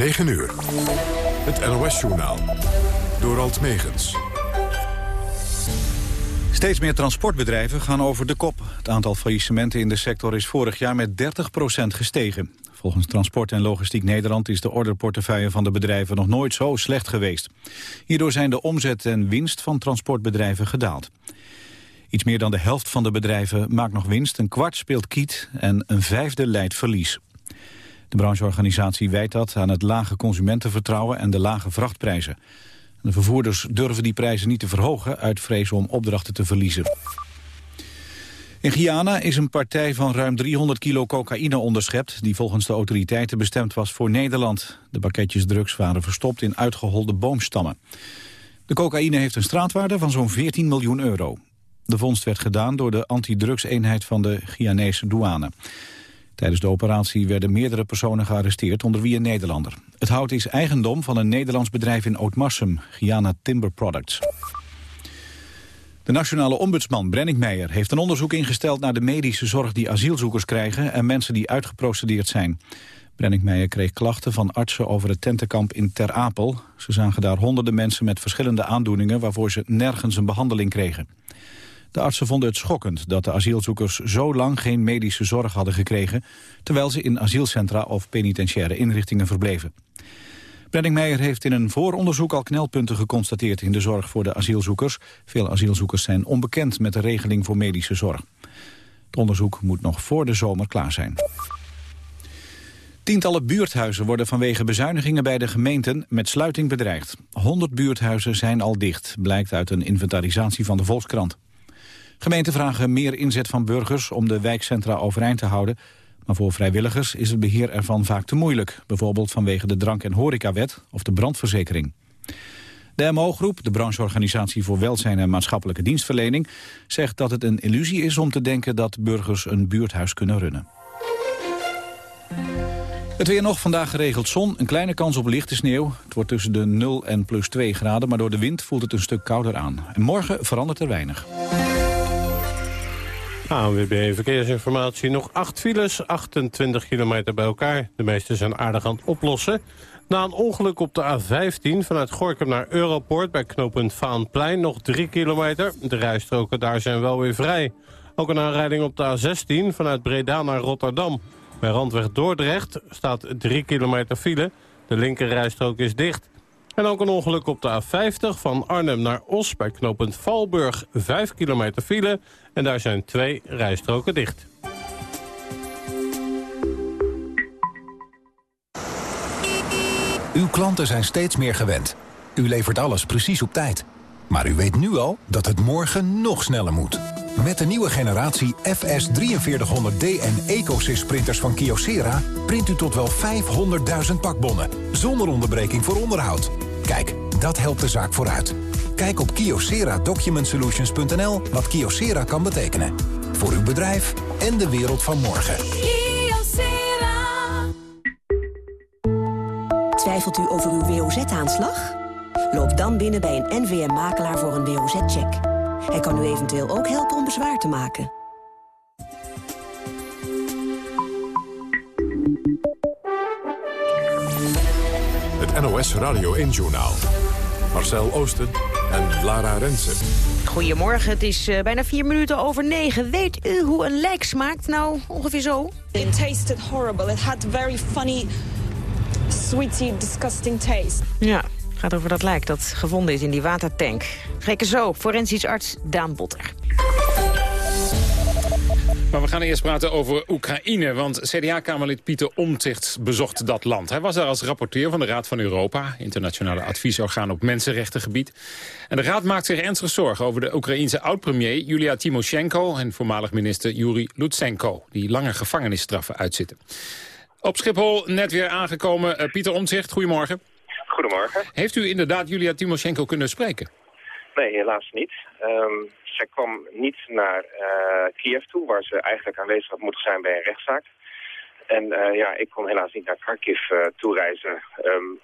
9 uur. Het NOS-journaal. Door Alt Megens. Steeds meer transportbedrijven gaan over de kop. Het aantal faillissementen in de sector is vorig jaar met 30% gestegen. Volgens Transport en Logistiek Nederland is de orderportefeuille van de bedrijven nog nooit zo slecht geweest. Hierdoor zijn de omzet en winst van transportbedrijven gedaald. Iets meer dan de helft van de bedrijven maakt nog winst, een kwart speelt kiet en een vijfde leidt verlies. De brancheorganisatie wijt dat aan het lage consumentenvertrouwen en de lage vrachtprijzen. De vervoerders durven die prijzen niet te verhogen uit vrees om opdrachten te verliezen. In Guyana is een partij van ruim 300 kilo cocaïne onderschept... die volgens de autoriteiten bestemd was voor Nederland. De pakketjes drugs waren verstopt in uitgeholde boomstammen. De cocaïne heeft een straatwaarde van zo'n 14 miljoen euro. De vondst werd gedaan door de antidrugseenheid van de Guyanese douane. Tijdens de operatie werden meerdere personen gearresteerd, onder wie een Nederlander. Het hout is eigendom van een Nederlands bedrijf in Ootmarsum, Guyana Timber Products. De nationale ombudsman Brennick Meijer heeft een onderzoek ingesteld naar de medische zorg die asielzoekers krijgen en mensen die uitgeprocedeerd zijn. Brennick Meijer kreeg klachten van artsen over het tentenkamp in Ter Apel. Ze zagen daar honderden mensen met verschillende aandoeningen waarvoor ze nergens een behandeling kregen. De artsen vonden het schokkend dat de asielzoekers zo lang geen medische zorg hadden gekregen, terwijl ze in asielcentra of penitentiaire inrichtingen verbleven. Meijer heeft in een vooronderzoek al knelpunten geconstateerd in de zorg voor de asielzoekers. Veel asielzoekers zijn onbekend met de regeling voor medische zorg. Het onderzoek moet nog voor de zomer klaar zijn. Tientallen buurthuizen worden vanwege bezuinigingen bij de gemeenten met sluiting bedreigd. 100 buurthuizen zijn al dicht, blijkt uit een inventarisatie van de Volkskrant. Gemeenten vragen meer inzet van burgers om de wijkcentra overeind te houden. Maar voor vrijwilligers is het beheer ervan vaak te moeilijk. Bijvoorbeeld vanwege de drank- en horecawet of de brandverzekering. De MO-groep, de brancheorganisatie voor welzijn en maatschappelijke dienstverlening, zegt dat het een illusie is om te denken dat burgers een buurthuis kunnen runnen. Het weer nog, vandaag geregeld zon, een kleine kans op lichte sneeuw. Het wordt tussen de 0 en plus 2 graden, maar door de wind voelt het een stuk kouder aan. En morgen verandert er weinig. ANWB Verkeersinformatie. Nog 8 files, 28 kilometer bij elkaar. De meeste zijn aardig aan het oplossen. Na een ongeluk op de A15 vanuit Gorkum naar Europoort... bij knooppunt Vaanplein nog 3 kilometer. De rijstroken daar zijn wel weer vrij. Ook een aanrijding op de A16 vanuit Breda naar Rotterdam. Bij Randweg Dordrecht staat 3 kilometer file. De linker rijstrook is dicht. En ook een ongeluk op de A50 van Arnhem naar Os bij knooppunt Valburg. 5 kilometer file en daar zijn twee rijstroken dicht. Uw klanten zijn steeds meer gewend. U levert alles precies op tijd. Maar u weet nu al dat het morgen nog sneller moet. Met de nieuwe generatie FS 4300D en EcoSys printers van Kyocera... print u tot wel 500.000 pakbonnen, zonder onderbreking voor onderhoud. Kijk, dat helpt de zaak vooruit. Kijk op kyocera-document-solutions.nl wat Kyocera kan betekenen. Voor uw bedrijf en de wereld van morgen. Twijfelt u over uw WOZ-aanslag? Loop dan binnen bij een NVM-makelaar voor een WOZ-check. Hij kan u eventueel ook helpen om bezwaar te maken. Het NOS Radio 1-journaal. Marcel Oosten en Lara Rensen. Goedemorgen, het is uh, bijna vier minuten over negen. Weet u hoe een lijk smaakt? Nou, ongeveer zo. It tasted horrible. It had very funny, sweety, disgusting taste. Ja, gaat over dat lijk dat gevonden is in die watertank. Gekke zo, forensisch arts Daan Botter. Maar we gaan eerst praten over Oekraïne, want CDA-kamerlid Pieter Omtzigt bezocht dat land. Hij was daar als rapporteur van de Raad van Europa, internationale adviesorgaan op mensenrechtengebied. En de Raad maakt zich ernstig zorgen over de Oekraïense oud-premier Julia Timoshenko en voormalig minister Yuri Lutsenko, die lange gevangenisstraffen uitzitten. Op Schiphol net weer aangekomen uh, Pieter Omtzigt, goedemorgen. Goedemorgen. Heeft u inderdaad Julia Timoshenko kunnen spreken? Nee, helaas niet. Um, zij kwam niet naar uh, Kiev toe, waar ze eigenlijk aanwezig had moeten zijn bij een rechtszaak. En uh, ja, ik kon helaas niet naar Kharkiv uh, toereizen um,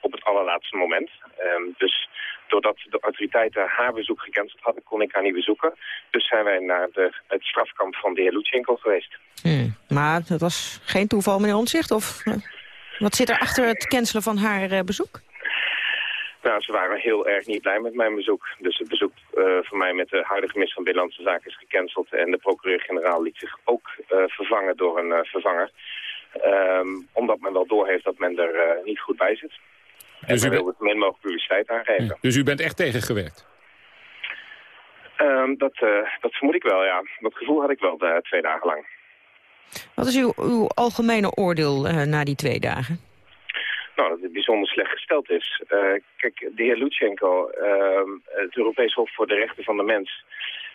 op het allerlaatste moment. Um, dus doordat de autoriteiten haar bezoek gecanceld hadden, kon ik haar niet bezoeken. Dus zijn wij naar de, het strafkamp van de heer Lutsenko geweest. Hmm. Maar dat was geen toeval, meneer Ontzicht? Of... Wat zit er achter het cancelen van haar eh, bezoek? Nou, ze waren heel erg niet blij met mijn bezoek. Dus het bezoek uh, van mij met de huidige minister van Binnenlandse Zaken is gecanceld. En de procureur-generaal liet zich ook uh, vervangen door een uh, vervanger. Um, omdat men wel doorheeft dat men er niet goed bij zit. Dus en men wil het min mogelijk publiciteit aangeven. Ja. Dus u bent echt tegengewerkt? Um, dat, dat vermoed ik wel, ja. Dat gevoel had ik wel twee dagen lang. Wat is uw, uw algemene oordeel na die twee dagen? Nou, dat het bijzonder slecht gesteld is. Uh, kijk, de heer Lutsenko, uh, het Europees Hof voor de Rechten van de Mens...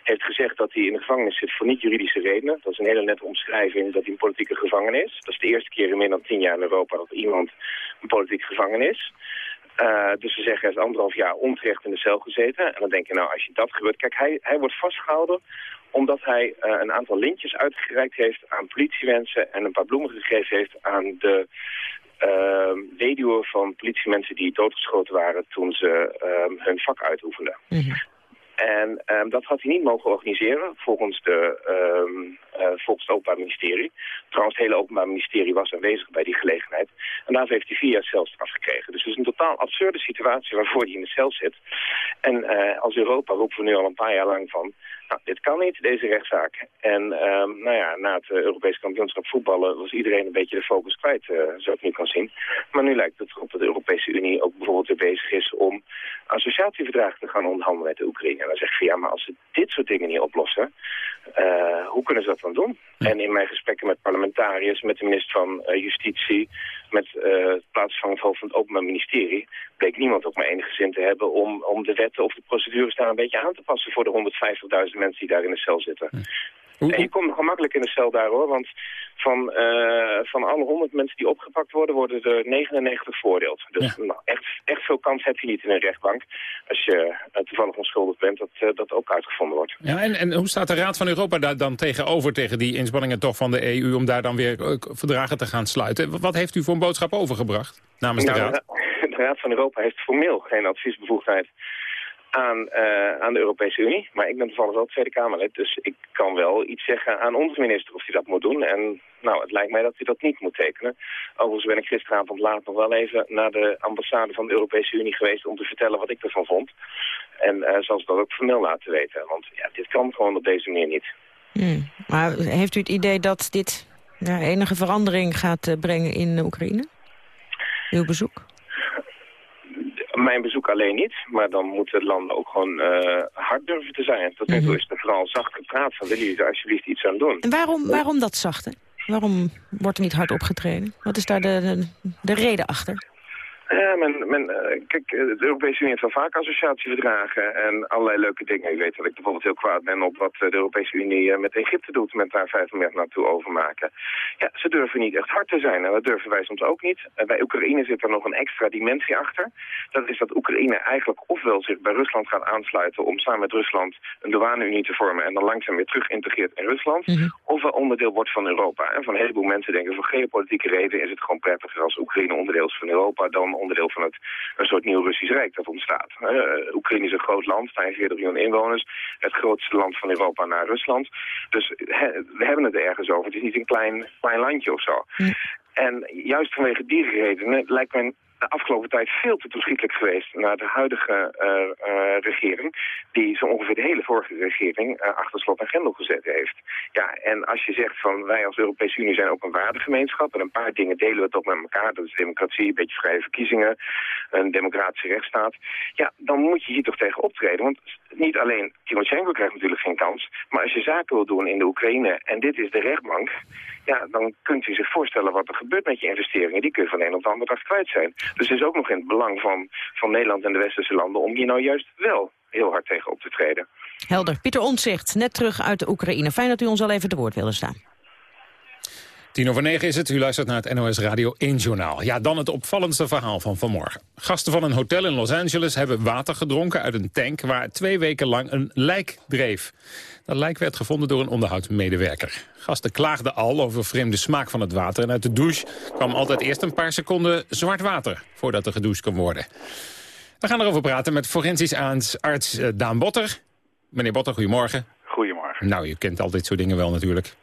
heeft gezegd dat hij in de gevangenis zit voor niet-juridische redenen. Dat is een hele nette omschrijving dat hij een politieke gevangene is. Dat is de eerste keer in meer dan tien jaar in Europa dat iemand een politieke gevangene is. Uh, dus ze zeggen hij heeft anderhalf jaar onterecht in de cel gezeten. En dan denk je, nou, als je dat gebeurt... Kijk, hij, hij wordt vastgehouden omdat hij uh, een aantal lintjes uitgereikt heeft aan politiewensen... en een paar bloemen gegeven heeft aan de uh, weduwen van politiemensen die doodgeschoten waren toen ze uh, hun vak uitoefenden. Mm -hmm. En um, dat had hij niet mogen organiseren volgens, de, um, uh, volgens het Openbaar Ministerie. Trouwens, het hele Openbaar Ministerie was aanwezig bij die gelegenheid. En daarvoor heeft hij vier jaar celstraf gekregen. Dus het is een totaal absurde situatie waarvoor hij in de cel zit. En uh, als Europa roepen we nu al een paar jaar lang van... Nou, dit kan niet, deze rechtszaak. En um, nou ja, na het uh, Europese kampioenschap voetballen was iedereen een beetje de focus kwijt, uh, zoals ik nu kan zien. Maar nu lijkt het erop dat de Europese Unie ook bijvoorbeeld weer bezig is om associatieverdragen te gaan onderhandelen met de Oekraïne. En dan zeg je, ja, maar als ze dit soort dingen niet oplossen, uh, hoe kunnen ze dat dan doen? En in mijn gesprekken met parlementariërs, met de minister van Justitie, met uh, het hoofd van het Openbaar Ministerie, bleek niemand ook maar enige zin te hebben om, om de wetten of de procedures daar een beetje aan te passen voor de 150.000 mensen die daar in de cel zitten. En je komt gemakkelijk in de cel daar hoor, want van, uh, van alle 100 mensen die opgepakt worden, worden er 99 veroordeeld. Dus ja. nou, echt, echt veel kans heb je niet in een rechtbank als je uh, toevallig onschuldig bent, dat uh, dat ook uitgevonden wordt. Ja, en, en hoe staat de Raad van Europa daar dan tegenover, tegen die inspanningen toch van de EU om daar dan weer verdragen te gaan sluiten? Wat heeft u voor een boodschap overgebracht namens nou, de Raad? De, de Raad van Europa heeft formeel geen adviesbevoegdheid aan, uh, aan de Europese Unie. Maar ik ben toevallig wel Tweede Kamerlid, dus ik kan wel iets zeggen aan onze minister of hij dat moet doen. En nou, het lijkt mij dat hij dat niet moet tekenen. Overigens ben ik gisteravond laat nog wel even naar de ambassade van de Europese Unie geweest om te vertellen wat ik ervan vond. En uh, zal ze dat ook formeel laten weten, want ja, dit kan gewoon op deze manier niet. Hmm. Maar heeft u het idee dat dit ja, enige verandering gaat uh, brengen in Oekraïne? Uw bezoek? Mijn bezoek alleen niet, maar dan moeten landen ook gewoon uh, hard durven te zijn. Tot nu toe -hmm. is er vooral zacht gepraat van willen jullie er alsjeblieft iets aan doen. En waarom, waarom dat zachte? Waarom wordt er niet hard opgetreden? Wat is daar de, de, de reden achter? Ja, men, men, uh, kijk, de Europese Unie heeft wel vaak associatieverdragen en allerlei leuke dingen. U weet dat ik bijvoorbeeld heel kwaad ben op wat de Europese Unie met Egypte doet, met daar 5 miljard naartoe overmaken. Ja, ze durven niet echt hard te zijn en dat durven wij soms ook niet. Bij Oekraïne zit er nog een extra dimensie achter. Dat is dat Oekraïne eigenlijk ofwel zich bij Rusland gaat aansluiten om samen met Rusland een douane-unie te vormen en dan langzaam weer terug integreert in Rusland, mm -hmm. ofwel onderdeel wordt van Europa. En van een heleboel mensen denken voor geopolitieke reden is het gewoon prettiger als Oekraïne onderdeel is van Europa dan onderdeel van het, een soort nieuw Russisch Rijk dat ontstaat. Uh, Oekraïne is een groot land, 45 miljoen inwoners, het grootste land van Europa na Rusland. Dus he, we hebben het ergens over. Het is niet een klein, klein landje of zo. Ja. En juist vanwege die redenen lijkt men de afgelopen tijd veel te toeschietelijk geweest naar de huidige uh, uh, regering, die zo ongeveer de hele vorige regering uh, achter slot en grendel gezet heeft. Ja, en als je zegt van wij als Europese Unie zijn ook een waardegemeenschap en een paar dingen delen we toch met elkaar, dat is democratie, een beetje vrije verkiezingen, een democratische rechtsstaat, ja, dan moet je hier toch tegen optreden. Want niet alleen Timoshenko krijgt natuurlijk geen kans, maar als je zaken wil doen in de Oekraïne en dit is de rechtbank, ja, dan kunt u zich voorstellen wat er gebeurt met je investeringen. Die kun je van een op de andere dag kwijt zijn. Dus het is ook nog in het belang van, van Nederland en de westerse landen om hier nou juist wel heel hard tegen op te treden. Helder. Pieter Ontzicht, net terug uit de Oekraïne. Fijn dat u ons al even te woord wilde staan. Tien over negen is het. U luistert naar het NOS Radio 1 Journaal. Ja, dan het opvallendste verhaal van vanmorgen. Gasten van een hotel in Los Angeles hebben water gedronken uit een tank... waar twee weken lang een lijk dreef. Dat lijk werd gevonden door een onderhoudsmedewerker. Gasten klaagden al over vreemde smaak van het water... en uit de douche kwam altijd eerst een paar seconden zwart water... voordat er gedoucht kon worden. We gaan erover praten met forensisch arts Daan Botter. Meneer Botter, goedemorgen. Goedemorgen. Nou, je kent altijd zo'n dingen wel natuurlijk.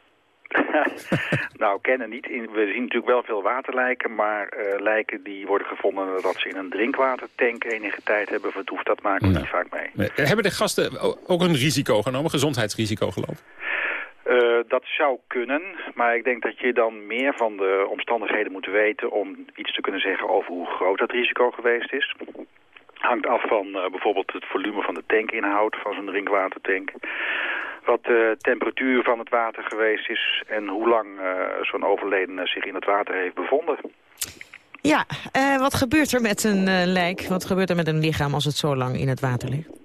nou, kennen niet. We zien natuurlijk wel veel waterlijken, maar uh, lijken die worden gevonden nadat ze in een drinkwatertank enige tijd hebben vertoefd. Dat maken we niet vaak mee. Hebben de gasten ook een risico genomen, gezondheidsrisico gelopen? Uh, dat zou kunnen, maar ik denk dat je dan meer van de omstandigheden moet weten om iets te kunnen zeggen over hoe groot dat risico geweest is. Hangt af van uh, bijvoorbeeld het volume van de tankinhoud van zo'n drinkwatertank. Wat de temperatuur van het water geweest is en hoe lang uh, zo'n overledene zich in het water heeft bevonden. Ja, wat gebeurt er met een lijk? Wat gebeurt er met een lichaam als het zo lang in het water ligt?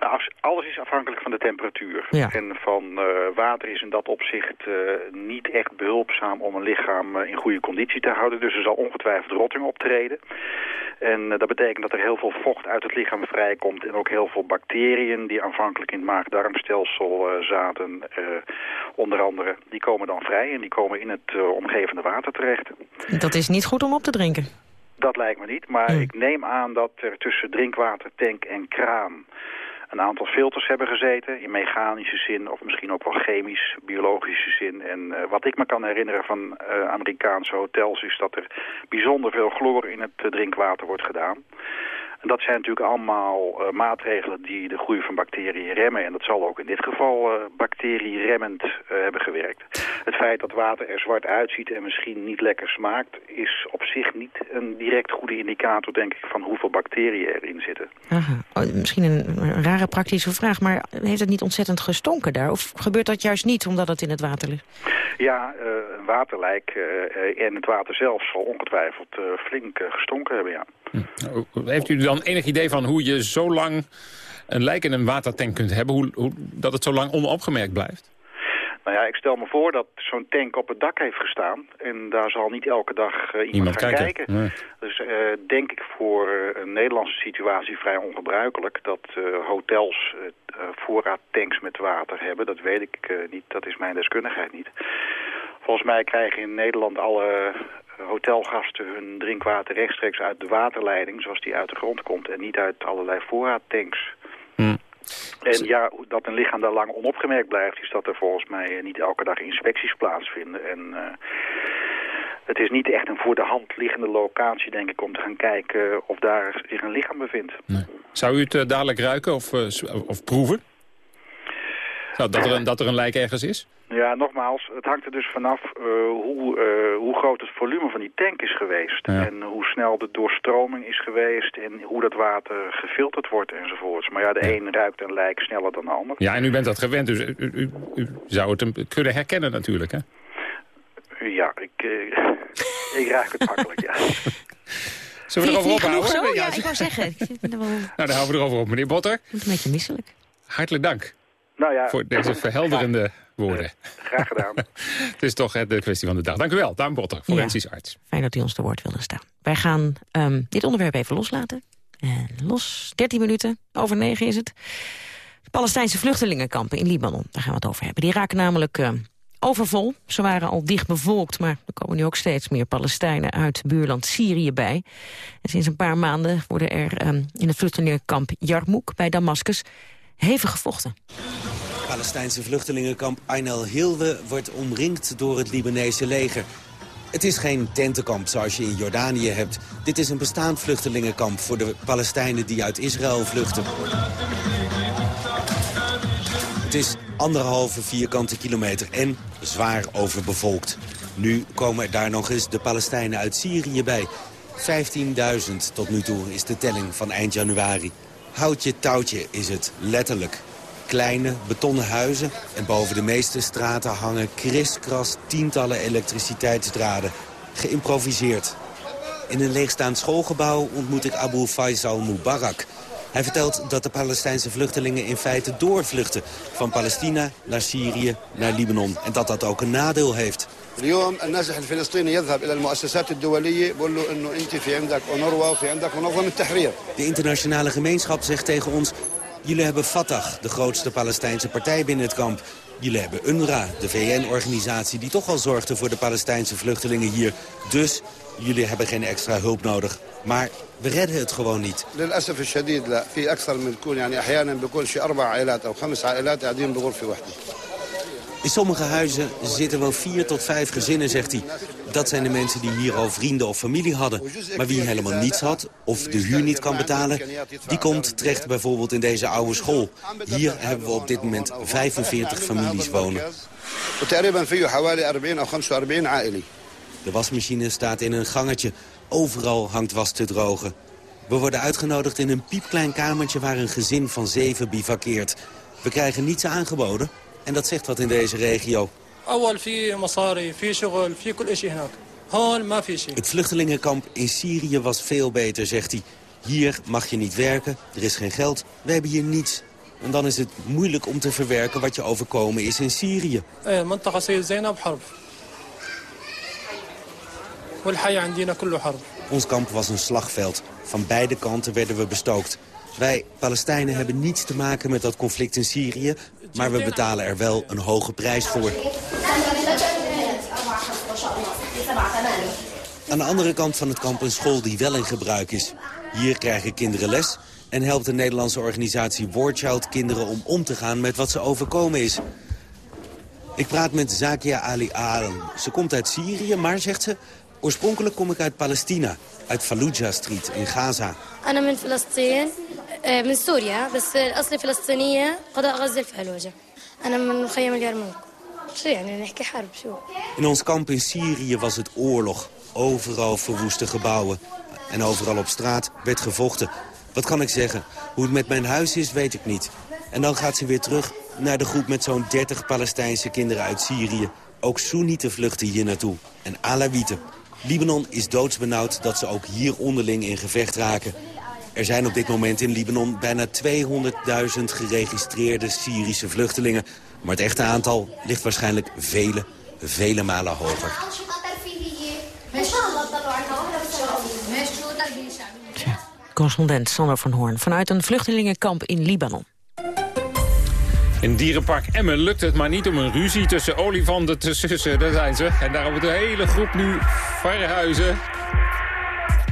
Nou, alles is afhankelijk van de temperatuur. En van uh, water is in dat opzicht uh, niet echt behulpzaam om een lichaam uh, in goede conditie te houden. Dus er zal ongetwijfeld rotting optreden. En dat betekent dat er heel veel vocht uit het lichaam vrijkomt. En ook heel veel bacteriën die aanvankelijk in het maag-darmstelsel zaten. onder andere, die komen dan vrij en die komen in het omgevende water terecht. Dat is niet goed om op te drinken. Dat lijkt me niet, maar ik neem aan dat er tussen drinkwatertank en kraan een aantal filters hebben gezeten... in mechanische zin of misschien ook wel chemisch, biologische zin. En uh, wat ik me kan herinneren van uh, Amerikaanse hotels... is dat er bijzonder veel chloor in het uh, drinkwater wordt gedaan. En dat zijn natuurlijk allemaal uh, maatregelen die de groei van bacteriën remmen. En dat zal ook in dit geval uh, bacterieremmend uh, hebben gewerkt. Het feit dat water er zwart uitziet en misschien niet lekker smaakt... is op zich niet een direct goede indicator, denk ik, van hoeveel bacteriën erin zitten. Aha. Oh, misschien een rare praktische vraag, maar heeft het niet ontzettend gestonken daar? Of gebeurt dat juist niet omdat het in het water ligt? Ja, een waterlijk en het water zelf zal ongetwijfeld flink gestonken hebben, ja. Heeft u dan enig idee van hoe je zo lang een lijk in een watertank kunt hebben... Hoe, hoe, dat het zo lang onopgemerkt blijft? Nou ja, ik stel me voor dat zo'n tank op het dak heeft gestaan. En daar zal niet elke dag uh, iemand, gaan kijken. Dus uh, denk ik voor uh, een Nederlandse situatie vrij ongebruikelijk... dat hotels voorraadtanks met water hebben. Dat weet ik niet, dat is mijn deskundigheid niet. Volgens mij krijgen in Nederland alle hotelgasten hun drinkwater rechtstreeks uit de waterleiding... zoals die uit de grond komt en niet uit allerlei voorraadtanks. Hmm. En ja, dat een lichaam daar lang onopgemerkt blijft... is dat er volgens mij eh, niet elke dag inspecties plaatsvinden. En uh, het is niet echt een voor de hand liggende locatie, denk ik... om te gaan kijken of daar zich een lichaam bevindt. Nee. Zou u het uh, dadelijk ruiken of, of proeven? Nou, dat, er een, dat er een lijk ergens is? Ja, nogmaals, het hangt er dus vanaf uh, hoe, uh, hoe groot het volume van die tank is geweest. En hoe snel de doorstroming is geweest en hoe dat water gefilterd wordt enzovoorts. Maar ja, de ja. een ruikt een lijk sneller dan de ander. Ja, en u bent dat gewend, dus u, u, u zou het kunnen herkennen natuurlijk, hè? Ja, ik, uh, ik ruik het makkelijk, ja. Zullen we erover ophouden? Zo? Ja, ik wou zeggen. nou, dan houden we erover op, meneer Botter. Ik een beetje misselijk. Hartelijk dank. Nou ja, voor deze verhelderende woorden. Graag gedaan. het is toch de kwestie van de dag. Dank u wel, Daan Botter, forensisch ja, arts. Fijn dat u ons te woord wilde staan. Wij gaan um, dit onderwerp even loslaten. En los, 13 minuten, over 9 is het. De Palestijnse vluchtelingenkampen in Libanon, daar gaan we het over hebben. Die raken namelijk uh, overvol. Ze waren al dicht bevolkt, maar er komen nu ook steeds meer Palestijnen uit buurland Syrië bij. En sinds een paar maanden worden er um, in het vluchtelingenkamp Jarmouk bij Damascus hevig gevochten. Palestijnse vluchtelingenkamp Ain el-Hilwe wordt omringd door het Libanese leger. Het is geen tentenkamp zoals je in Jordanië hebt. Dit is een bestaand vluchtelingenkamp voor de Palestijnen die uit Israël vluchten. Het is anderhalve vierkante kilometer en zwaar overbevolkt. Nu komen daar nog eens de Palestijnen uit Syrië bij. 15.000 tot nu toe is de telling van eind januari. Houtje touwtje is het, letterlijk. Kleine betonnen huizen en boven de meeste straten hangen kriskras tientallen elektriciteitsdraden. Geïmproviseerd. In een leegstaand schoolgebouw ontmoet ik Abu Faisal Mubarak. Hij vertelt dat de Palestijnse vluchtelingen in feite doorvluchten... van Palestina naar Syrië, naar Libanon. En dat dat ook een nadeel heeft. اليوم النازح الفلسطيني يذهب الى المؤسسات الدوليه بقول له انه انت في عندك اونروا وفي عندك منظمه التحرير. De internationale gemeenschap zegt tegen ons: jullie hebben Fatah, de grootste Palestijnse partij binnen het kamp. Jullie hebben UNRWA, de VN-organisatie die toch al zorgde voor de Palestijnse vluchtelingen hier. Dus jullie hebben geen extra hulp nodig. Maar we redden het gewoon niet. للاسف الشديد لا في اكثر من كون يعني احيانا بيكون شي اربع عائلات او خمس عائلات قاعدين بغرفه واحده. In sommige huizen zitten wel vier tot vijf gezinnen, zegt hij. Dat zijn de mensen die hier al vrienden of familie hadden. Maar wie helemaal niets had of de huur niet kan betalen... die komt terecht bijvoorbeeld in deze oude school. Hier hebben we op dit moment 45 families wonen. De wasmachine staat in een gangetje. Overal hangt was te drogen. We worden uitgenodigd in een piepklein kamertje waar een gezin van zeven bivakkeert. We krijgen niets aangeboden en dat zegt wat in deze regio. Het vluchtelingenkamp in Syrië was veel beter, zegt hij. Hier mag je niet werken, er is geen geld, we hebben hier niets. En dan is het moeilijk om te verwerken wat je overkomen is in Syrië. Ons kamp was een slagveld. Van beide kanten werden we bestookt. Wij, Palestijnen, hebben niets te maken met dat conflict in Syrië... Maar we betalen er wel een hoge prijs voor. Aan de andere kant van het kamp een school die wel in gebruik is. Hier krijgen kinderen les en helpt de Nederlandse organisatie Warchild kinderen om om te gaan met wat ze overkomen is. Ik praat met Zakia Ali Adam. Ze komt uit Syrië, maar zegt ze... oorspronkelijk kom ik uit Palestina, uit Fallujah Street in Gaza. Ik ben in من سوريا بس أصلي فلسطينية قضاء غزة الفلوجة أنا من مخيم اليرموك شو يعني نحكي حرب شو In ons kamp in Syrië was het oorlog. Overal verwoeste gebouwen. En overal op straat werd gevochten. Wat kan ik zeggen? Hoe het met mijn huis is, weet ik niet. En dan gaat ze weer terug naar de groep met zo'n 30 Palestijnse kinderen uit Syrië. Ook Soenieten vluchten hier naartoe. En Alawieten. Libanon is doodsbenauwd dat ze ook hier onderling in gevecht raken. Er zijn op dit moment in Libanon bijna 200.000 geregistreerde Syrische vluchtelingen. Maar het echte aantal ligt waarschijnlijk vele, vele malen hoger. Correspondent Sander van Hoorn vanuit een vluchtelingenkamp in Libanon. In dierenpark Emmen lukt het maar niet om een ruzie tussen olifanten te sussen. Daar zijn ze. En daarom moet de hele groep nu verhuizen.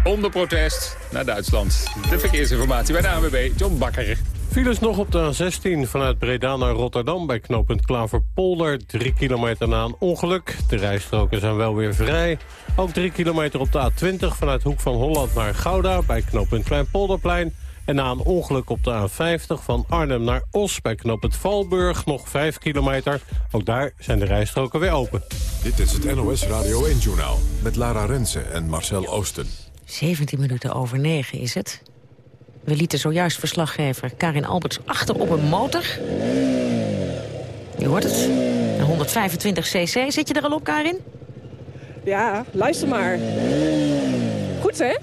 Onder protest naar Duitsland. De verkeersinformatie bij de ANWB, John Bakker. Files nog op de A16 vanuit Breda naar Rotterdam... bij knooppunt Klaverpolder, 3 kilometer na een ongeluk. De rijstroken zijn wel weer vrij. Ook 3 kilometer op de A20 vanuit Hoek van Holland naar Gouda... bij knooppunt Kleinpolderplein. En na een ongeluk op de A50 van Arnhem naar Os... bij knooppunt Valburg nog 5 kilometer. Ook daar zijn de rijstroken weer open. Dit is het NOS Radio 1-journaal met Lara Rensen en Marcel Oosten. 17 minuten over 9 is het. We lieten zojuist verslaggever Karin Alberts achter op een motor. Je hoort het. Een 125 cc. Zit je er al op, Karin? Ja, luister maar. Goed, hè?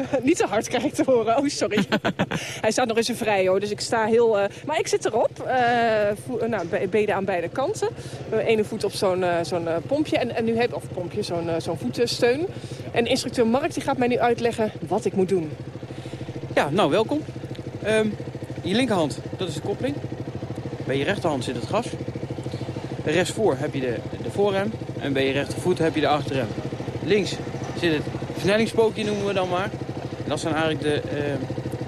Niet zo hard krijg ik te horen. Oh, sorry. Hij staat nog eens een vrij, hoor. Dus ik sta heel... Uh... Maar ik zit erop. Uh, nou, benen aan beide kanten. Mijn ene voet op zo'n uh, zo'n pompje. En, en nu heb of pompje, zo'n zo'n voetensteun. En instructeur Mark die gaat mij nu uitleggen wat ik moet doen. Ja, nou, welkom. Um, je linkerhand, dat is de koppeling. Bij je rechterhand zit het gas. Rechtsvoor heb je de, de voorrem. En bij je rechtervoet heb je de achterrem. Links zit het versnellingspookje, noemen we dan maar. En dat zijn eigenlijk de, uh,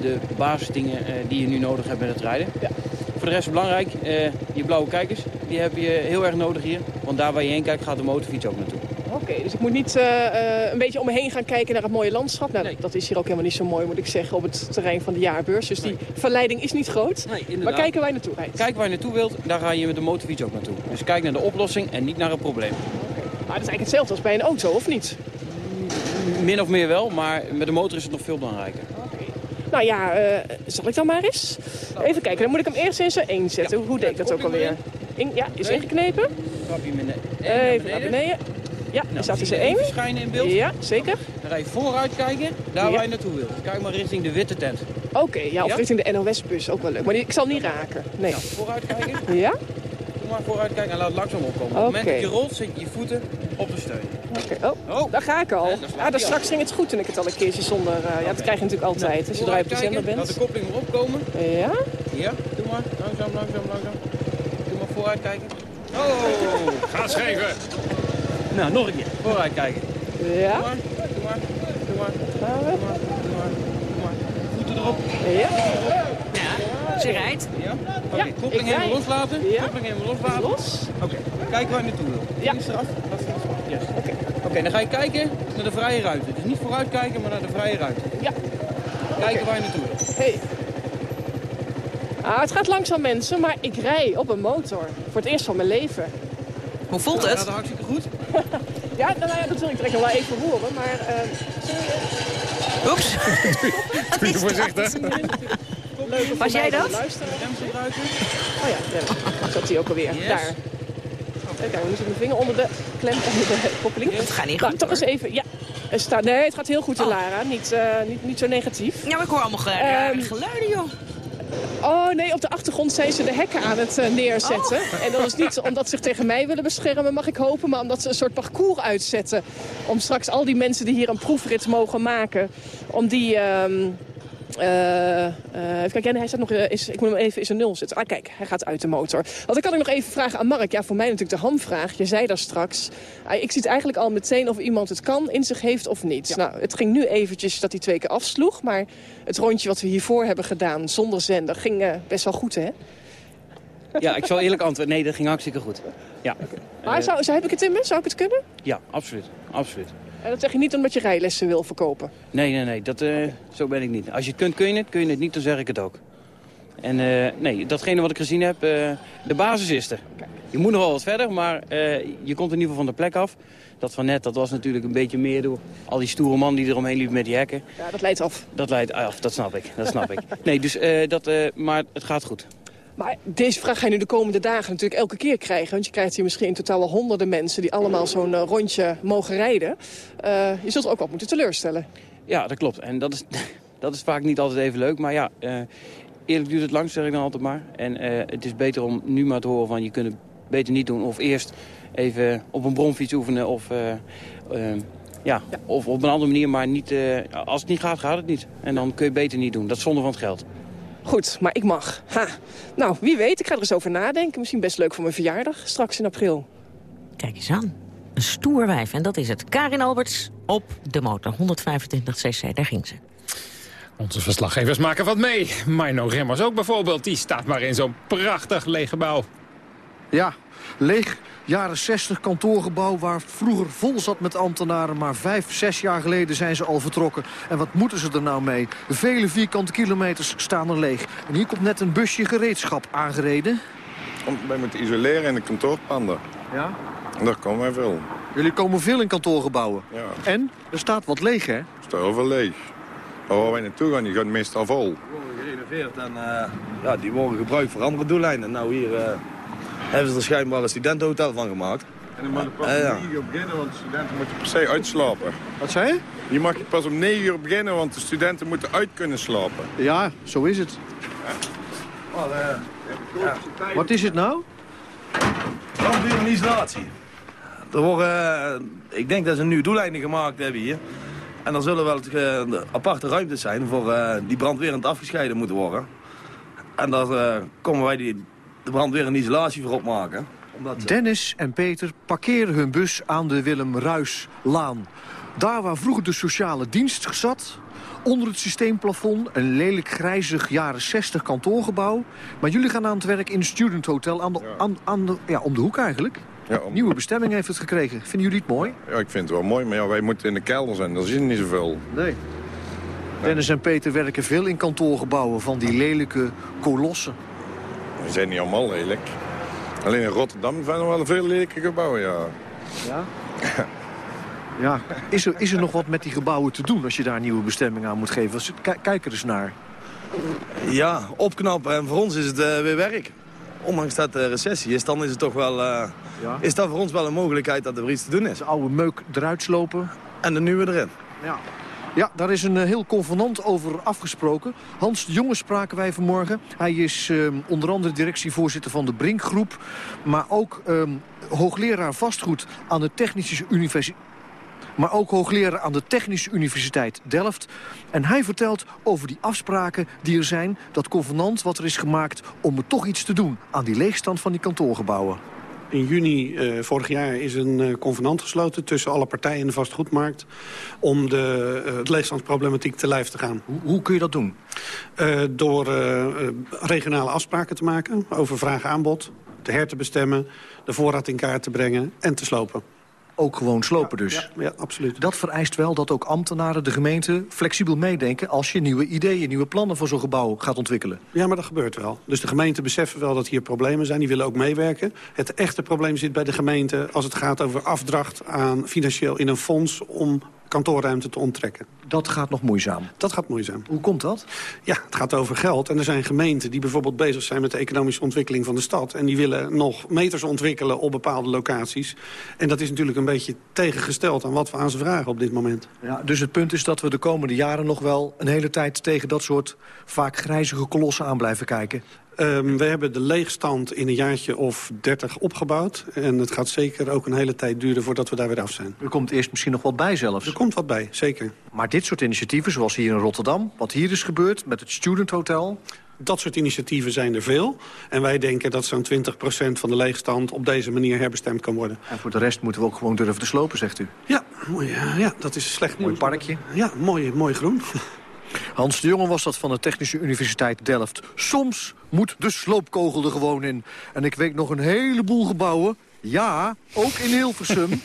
de basisdingen uh, die je nu nodig hebt met het rijden. Ja. Voor de rest belangrijk, uh, je blauwe kijkers, die heb je heel erg nodig hier. Want daar waar je heen kijkt gaat de motorfiets ook naartoe. Oké, dus ik moet niet uh, een beetje om me heen gaan kijken naar het mooie landschap. Nou, nee. dat is hier ook helemaal niet zo mooi, moet ik zeggen, op het terrein van de jaarbeurs. Dus die verleiding is niet groot. Nee, maar kijken waar je naartoe rijdt. Kijk waar je naartoe wilt, daar ga je met de motorfiets ook naartoe. Dus kijk naar de oplossing en niet naar het probleem. Okay. Maar dat is eigenlijk hetzelfde als bij een auto, of niet? Min of meer wel, maar met de motor is het nog veel belangrijker. Nou ja, uh, zal ik dan maar eens? Even kijken, dan moet ik hem eerst in zijn één zetten. Ja. Hoe deed ik dat ook alweer? In, ja, is ingeknepen. Trap je hem in de Even naar beneden. Ja, nou, staat er één. verschijnen in beeld. Ja, zeker. Dan ga je vooruit kijken, daar ja. waar je naartoe wilt. Kijk maar richting de witte tent. Oké, okay, ja, of ja? richting de NOS-bus, ook wel leuk. Maar ik zal niet raken. Nee. Nou, vooruit kijken. Ja? Doe maar vooruit kijken en laat het langzaam opkomen. Okay. Op het moment dat je rolt, zet je je voeten op de steun. Oké, okay. oh, oh, daar ga ik al. Ja, daar straks ging het goed toen ik het al een keertje zonder... Uh, ja, dat krijg je natuurlijk altijd nou, als je eruit op de zender bent. Laat de koppeling erop komen. Ja? Ja, doe maar. Langzaam, langzaam, langzaam. Doe maar vooruit kijken. Oh, ga schrijven. Nou, nog een keer. Vooruit kijken. Ja? Doe maar, doe maar, doe maar. Gaan we? Doe maar, doe maar, doe maar. Voeten erop. Ja. Ja. Ze rijdt. Ja? Oké, Ja, koppeling helemaal loslaten. Ja. Koppeling helemaal loslaten. Los. Oké, dan kijken waar je naartoe wil. Ja. Links eraf. Oké. Dan ga je kijken naar de vrije ruimte. Dus niet vooruit kijken, maar naar de vrije ruimte. Ja. Kijken waar je naartoe wil. Hey. Ah, het gaat langzaam mensen, maar ik rij op een motor. Voor het eerst van mijn leven. Hoe voelt Nou, het? gaat hartstikke goed. Ja, nou ja, dat wil ik nog wel even horen, maar... eh, je- Oeps. Doe je voorzichtig. Leuk om Was jij dat? luisteren. Oh ja, ja. zat hij ook alweer. Yes. Daar. Kijken, nu zit mijn vinger onder de klem, onder de koppeling. Het gaat niet Nou, goed, toch eens even, ja. Er staat, nee, het gaat heel goed, Oh. Lara. Niet, eh, niet, niet zo negatief. Ja, maar ik hoor allemaal ge- Ehm, geluiden, joh. Oh nee, op de achtergrond zijn ze de hekken aan het eh, neerzetten. En dat is niet omdat ze zich tegen mij willen beschermen, mag ik hopen. Maar omdat ze een soort parcours uitzetten. Om straks al die mensen die hier een proefrit mogen maken... om die... ehm, eh, eh, even kijken, hij staat nog, eh, is, ik moet hem even in zijn nul zetten. Ah, kijk, hij gaat uit de motor. Want dan kan ik nog even vragen aan Mark. Ja, voor mij natuurlijk de hamvraag. Je zei daar straks. Ik zie het eigenlijk al meteen of iemand het kan, in zich heeft of niet. Nou, het ging nu eventjes dat hij twee keer afsloeg. Maar het rondje wat we hiervoor hebben gedaan, zonder zender, ging eh, best wel goed, hè? Ja, ik zal eerlijk antwoorden. Nee, dat ging hartstikke goed. Ja, Maar zou, zou, heb ik het in me? Zou ik het kunnen? ja absoluut. absoluut. En dat zeg je niet omdat je rijlessen wil verkopen. Nee, nee, nee. Dat, eh, zo ben ik niet. Als je het kunt, kun je het. Kun je het niet, dan zeg ik het ook. En eh, nee, datgene wat ik gezien heb, eh, de basis is er. Je moet nog wel wat verder, maar je komt in ieder geval van de plek af. Dat van net, dat was natuurlijk een beetje meer door al die stoere man die eromheen liep met die hekken. Ja, dat leidt af. Dat leidt af, dat snap ik. Dat snap ik. Nee, dus dat, maar het gaat goed. Maar deze vraag ga je nu de komende dagen natuurlijk elke keer krijgen. Want je krijgt hier misschien in totaal wel honderden mensen... die allemaal zo'n eh, rondje mogen rijden. Eh, je zult er ook wat moeten teleurstellen. Ja, dat klopt. En dat is, dat is vaak niet altijd even leuk. Maar ja, eh, eerlijk duurt het lang, zeg ik dan altijd maar. En het is beter om nu maar te horen van je kunt het beter niet doen. Of eerst even op een bronfiets oefenen. Of, eh, ja, of op een andere manier. Maar niet, als het niet gaat, gaat het niet. En dan kun je het beter niet doen. Dat is zonde van het geld. Goed, maar ik mag. Ha. Nou, wie weet, ik ga er eens over nadenken. Misschien best leuk voor mijn verjaardag, straks in april. Kijk eens aan. Een stoer wijf, en dat is het. Karin Alberts op de motor. 125 cc, daar ging ze. Onze verslaggevers maken wat mee. Mino Remmers ook bijvoorbeeld. Die staat maar in zo'n prachtig leeg gebouw. Ja, leeg jaren 60 kantoorgebouw waar vroeger vol zat met ambtenaren. Maar vijf, zes jaar geleden zijn ze al vertrokken. En wat moeten ze er nou mee? Vele vierkante kilometers staan er leeg. En hier komt net een busje gereedschap aangereden. Wij moeten isoleren in de kantoorpanden. Ja? Daar komen wij veel. Jullie komen veel in kantoorgebouwen. Ja, En er staat wat leeg, hè? er staat heel veel leeg. Maar waar wij naartoe gaan, die gaat meestal vol. gerenoveerd en eh, ja, die worden gebruikt voor andere doeleinden. Nou, hier eh, hebben ze er schijnbaar een studentenhotel van gemaakt. En dan mag je pas Eh, ja. om 9 uur beginnen, want de studenten moeten per se uitslapen. Wat zei je? Hier mag je pas om 9 uur beginnen, want de studenten moeten uit kunnen slapen. Ja, zo is het. Wat is het nou? Brandweer en isolatie. Er worden, eh, ik denk dat ze een nieuwe doeleinding gemaakt hebben hier. En er zullen wel eh, aparte ruimtes zijn voor eh, die brandwerend afgescheiden moeten worden. En daar eh, komen wij die, de brandweer en isolatie voor opmaken. Omdat ze- Dennis en Peter parkeren hun bus aan de Willem Ruislaan. Daar waar vroeger de sociale dienst zat... onder het systeemplafond een lelijk grijzig jaren 60 kantoorgebouw. Maar jullie gaan aan het werk in het Student Hotel aan de, aan, aan de, ja, om de hoek eigenlijk. Ja, om- Nieuwe bestemming heeft het gekregen. Vinden jullie het mooi? Ja, ik vind het wel mooi, maar ja, wij moeten in de kelder zijn. Daar zie je niet zoveel. Nee. Dennis en Peter werken veel in kantoorgebouwen van die lelijke kolossen. Die zijn niet allemaal lelijk. Alleen in Rotterdam zijn er wel veel lelijke gebouwen, ja. Ja? Ja, is er, is er nog wat met die gebouwen te doen als je daar een nieuwe bestemming aan moet geven? Als- Kijk, er eens naar. Ja, opknappen. En voor ons is het eh, weer werk. Ondanks dat de recessie is, dan is het toch wel... eh, Ja. Is dat voor ons wel een mogelijkheid dat er weer iets te doen is. De oude meuk eruit slopen. En de nieuwe erin. Ja. Ja, daar is een eh, heel convenant over afgesproken. Hans de Jonge spraken wij vanmorgen. Hij is eh, onder andere directievoorzitter van de Brinkgroep. Maar ook eh, hoogleraar vastgoed aan de Technische Universiteit. Maar ook hoogleraar aan de Technische Universiteit Delft. En hij vertelt over die afspraken die er zijn. Dat convenant wat er is gemaakt om er toch iets te doen aan die leegstand van die kantoorgebouwen. In juni uh, vorig jaar is een uh, convenant gesloten tussen alle partijen in de vastgoedmarkt... om de uh, leegstandsproblematiek te lijf te gaan. Hoe, hoe kun je dat doen? door regionale afspraken te maken over vraag-aanbod... te her te bestemmen, de voorraad in kaart te brengen en te slopen ook gewoon slopen dus. Ja, ja, absoluut. Dat vereist wel dat ook ambtenaren, de gemeente, flexibel meedenken... als je nieuwe ideeën, nieuwe plannen voor zo'n gebouw gaat ontwikkelen. Ja, maar dat gebeurt wel. Dus de gemeenten beseffen wel dat hier problemen zijn. Die willen ook meewerken. Het echte probleem zit bij de gemeente als het gaat over afdracht aan financieel in een fonds... om kantoorruimte te onttrekken. Dat gaat nog moeizaam? Dat gaat moeizaam. Hoe komt dat? Ja, het gaat over geld. En er zijn gemeenten die bijvoorbeeld bezig zijn met de economische ontwikkeling van de stad. En die willen nog meters ontwikkelen op bepaalde locaties. En dat is natuurlijk een beetje tegengesteld aan wat we aan ze vragen op dit moment. Ja, dus het punt is dat we de komende jaren nog wel een hele tijd tegen dat soort vaak grijzige kolossen aan blijven kijken. Um, we hebben de leegstand in een jaartje of 30 opgebouwd. En het gaat zeker ook een hele tijd duren voordat we daar weer af zijn. Er komt eerst misschien nog wat bij zelfs. Er komt wat bij, zeker. Maar dit soort initiatieven, zoals hier in Rotterdam... wat hier is gebeurd met het Student Hotel... Dat soort initiatieven zijn er veel. En wij denken dat zo'n 20% van de leegstand op deze manier herbestemd kan worden. En voor de rest moeten we ook gewoon durven te slopen, zegt u? Ja, mooi, ja dat is slecht Mooi parkje. Ja, mooi, mooi groen. Hans de Jonge was dat van de Technische Universiteit Delft. Soms moet de sloopkogel er gewoon in. En ik weet nog een heleboel gebouwen ja, ook in Hilversum.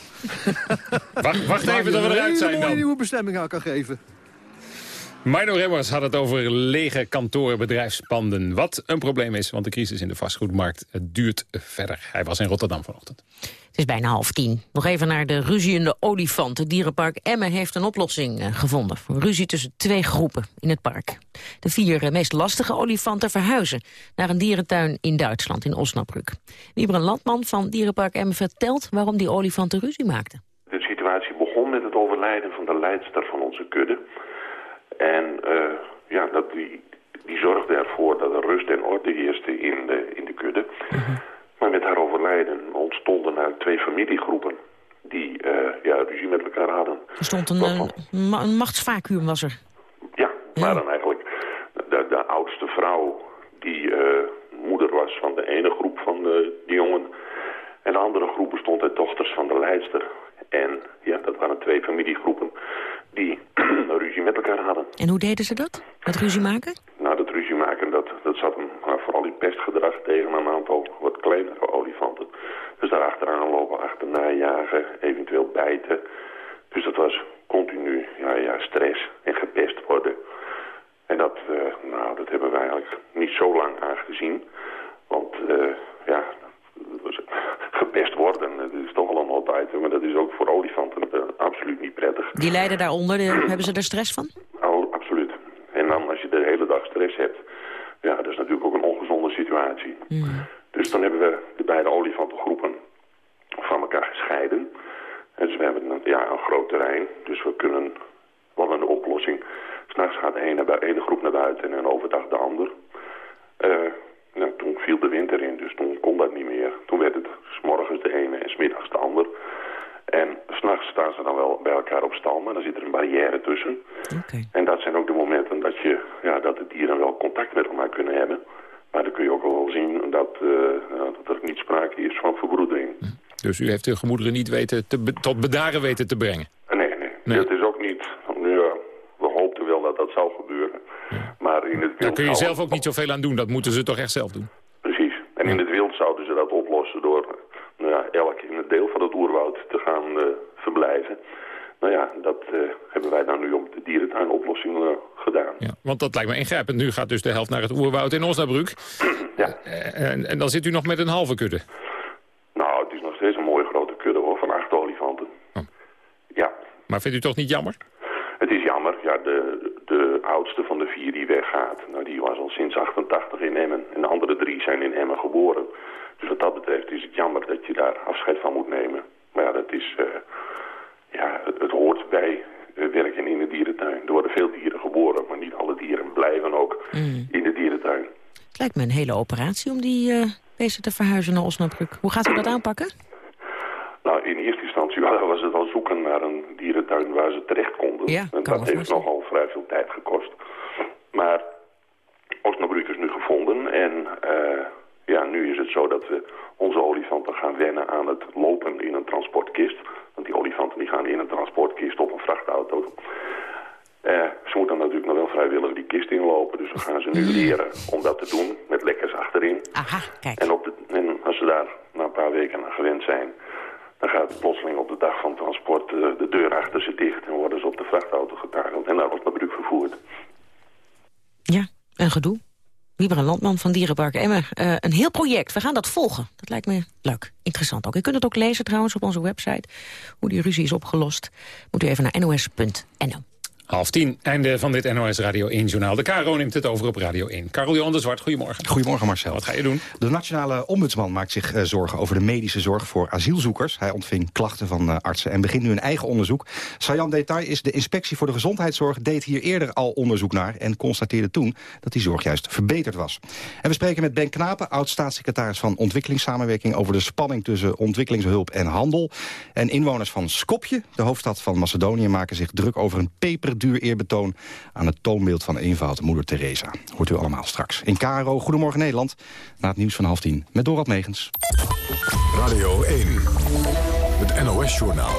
wacht, wacht even dat we eruit zijn dan. een nieuwe bestemming aan kan geven. Mino Remmers had het over lege kantoren, bedrijfspanden. Wat een probleem is, want de crisis in de vastgoedmarkt duurt verder. Hij was in Rotterdam vanochtend. Het is bijna half tien. Nog even naar de ruziende olifant. Het dierenpark Emmen heeft een oplossing eh, gevonden... voor ruzie tussen twee groepen in het park. De vier eh, meest lastige olifanten verhuizen... naar een dierentuin in Duitsland, in Osnabrück. Wieber Landman van dierenpark Emmen vertelt... waarom die olifanten ruzie maakten. De situatie begon met het overlijden van de leidster van onze kudde... En uh, ja, dat die, die zorgde ervoor dat er rust en orde heerste in de, in de kudde. Mhm. Maar met haar overlijden ontstonden er twee familiegroepen die uh, ja, ruzie met elkaar hadden. Er stond een, een, een machtsvacuum was er. Ja, maar dan eigenlijk de, de oudste vrouw die uh, moeder was van de ene groep van de, die jongen. En de andere groep bestond uit dochters van de leidster. En ja, dat waren twee familiegroepen die ruzie met elkaar hadden. En hoe deden ze dat? Dat ruzie maken? Nou, dat ruzie maken, dat, dat zat hem nou, vooral in pestgedrag tegen een aantal wat kleinere olifanten. Dus daar achteraan lopen, achterna jagen, eventueel bijten. Dus dat was continu ja, ja, stress en gepest worden. En dat, uh, nou, dat hebben we eigenlijk niet zo lang aangezien. Want uh, ja, gepest worden. Dat is toch allemaal altijd. Maar dat is ook voor olifanten uh, absoluut niet prettig. Die lijden daaronder. hebben ze er stress van? Oh, absoluut. En dan als je de hele dag stress hebt... Ja, dat is natuurlijk ook een ongezonde situatie. Hmm. Dus dan hebben we de beide olifantengroepen van elkaar gescheiden. En dus we hebben een, ja, een groot terrein. Dus we kunnen wel een oplossing. S'nachts gaat de ene, ene groep naar buiten en overdag de ander. Uh, nou, toen viel de winter in, dus toen kon dat niet meer. Toen werd het s morgens de ene en smiddags de ander. En s'nachts staan ze dan wel bij elkaar op stal, maar dan zit er een barrière tussen. Okay. En dat zijn ook de momenten dat, je, ja, dat de dieren wel contact met elkaar kunnen hebben. Maar dan kun je ook wel zien dat, uh, dat er niet sprake is van verbroedering. Hm. Dus u heeft de gemoederen niet weten te tot bedaren weten te brengen? Nee, nee. nee. Dat is ook niet... Nu, we hoopten wel dat dat zou gebeuren. Maar in het Daar kun je zelf ook niet zoveel aan doen. Dat moeten ze toch echt zelf doen? Precies. En in het wild zouden ze dat oplossen door nou ja, elk in het deel van het oerwoud te gaan uh, verblijven. Nou ja, dat uh, hebben wij dan nu op de dierentuinoplossing uh, gedaan. Ja, want dat lijkt me ingrijpend. Nu gaat dus de helft naar het oerwoud in Osnabrück. ja. En, en, dan zit u nog met een halve kudde. Nou, het is nog steeds een mooie grote kudde hoor, van acht olifanten. Oh. Ja. Maar vindt u toch niet jammer? Het is jammer. Ja, de, de oudste van de vier die weggaat, nou, die was al sinds 88 in Emmen. En de andere drie zijn in Emmen geboren. Dus wat dat betreft is het jammer dat je daar afscheid van moet nemen. Maar ja, dat is, uh, ja, het, het, hoort bij uh, werken in de dierentuin. Er worden veel dieren geboren, maar niet alle dieren blijven ook mm. in de dierentuin. Het lijkt me een hele operatie om die uh, beesten te verhuizen naar Osnabrück. Hoe gaat u dat aanpakken? Nou, in eerste instantie was het al zoeken naar een dierentuin waar ze terecht konden. Ja, en dat heeft vrij veel tijd gekost. Maar Osnabrück is nu gevonden en uh, ja, nu is het zo dat we onze olifanten gaan wennen het lopen in een transportkist. Want die olifanten die gaan in een transportkist op een vrachtauto. Uh, ze moeten natuurlijk nog wel vrijwillig die kist inlopen. Dus we gaan ze nu leren om dat te doen met lekkers achterin. Aha, kijk. En, op de, en als ze daar na een paar weken aan gewend zijn... dan gaat plotseling op de dag van transport uh, de deur achter ze dicht... en worden ze op de En wordt naar vervoerd. Ja, een gedoe. Wieberen Landman van Dierenpark Emmen. Uh, een heel project, we gaan dat volgen. Dat lijkt me leuk, interessant ook. U kunt het ook lezen trouwens op onze website. Hoe die ruzie is opgelost. Moet u even naar nos.nl. Half tien, einde van dit NOS Radio 1-journaal. De KRO neemt het over op Radio 1. Karel Johan de Zwart, goedemorgen. Goedemorgen Marcel. Wat ga je doen? De nationale ombudsman maakt zich uh, zorgen over de medische zorg voor asielzoekers. Hij ontving klachten van uh, artsen en begint nu een eigen onderzoek. Sajan Detail is de inspectie voor de gezondheidszorg... deed hier eerder al onderzoek naar en constateerde toen... dat die zorg juist verbeterd was. En we spreken met Ben Knapen, oud-staatssecretaris van Ontwikkelingssamenwerking... over de spanning tussen ontwikkelingshulp en handel. En inwoners van Skopje, de hoofdstad van Macedonië... maken zich druk over een peper duur eerbetoon aan het toonbeeld van eenvoud moeder Teresa. Hoort u allemaal straks. In Karo, Goedemorgen Nederland, na het nieuws van half tien. Met Dorad Megens. Radio 1, het NOS-journaal.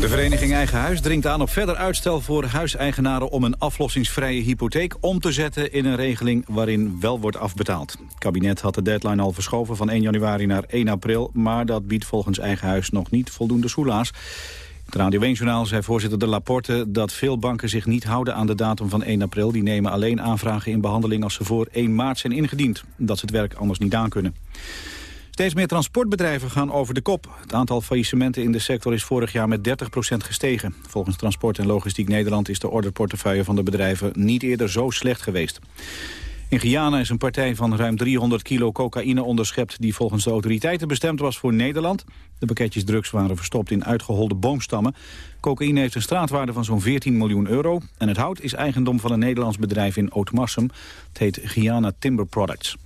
De vereniging Eigen Huis dringt aan op verder uitstel voor huiseigenaren om een aflossingsvrije hypotheek om te zetten in een regeling waarin wel wordt afbetaald. Het kabinet had de deadline al verschoven van 1 januari naar 1 april, maar dat biedt volgens Eigen Huis nog niet voldoende soelaas. Het Radio 1-journaal zei voorzitter De Laporte dat veel banken zich niet houden aan de datum van 1 april. Die nemen alleen aanvragen in behandeling als ze voor 1 maart zijn ingediend. Dat ze het werk anders niet aankunnen. Steeds meer transportbedrijven gaan over de kop. Het aantal faillissementen in de sector is vorig jaar met 30% gestegen. Volgens Transport en Logistiek Nederland is de orderportefeuille van de bedrijven niet eerder zo slecht geweest. In Guyana is een partij van ruim 300 kilo cocaïne onderschept... die volgens de autoriteiten bestemd was voor Nederland. De pakketjes drugs waren verstopt in uitgeholde boomstammen. Cocaïne heeft een straatwaarde van zo'n 14 miljoen euro. En het hout is eigendom van een Nederlands bedrijf in Ootmarsum. Het heet Guyana Timber Products.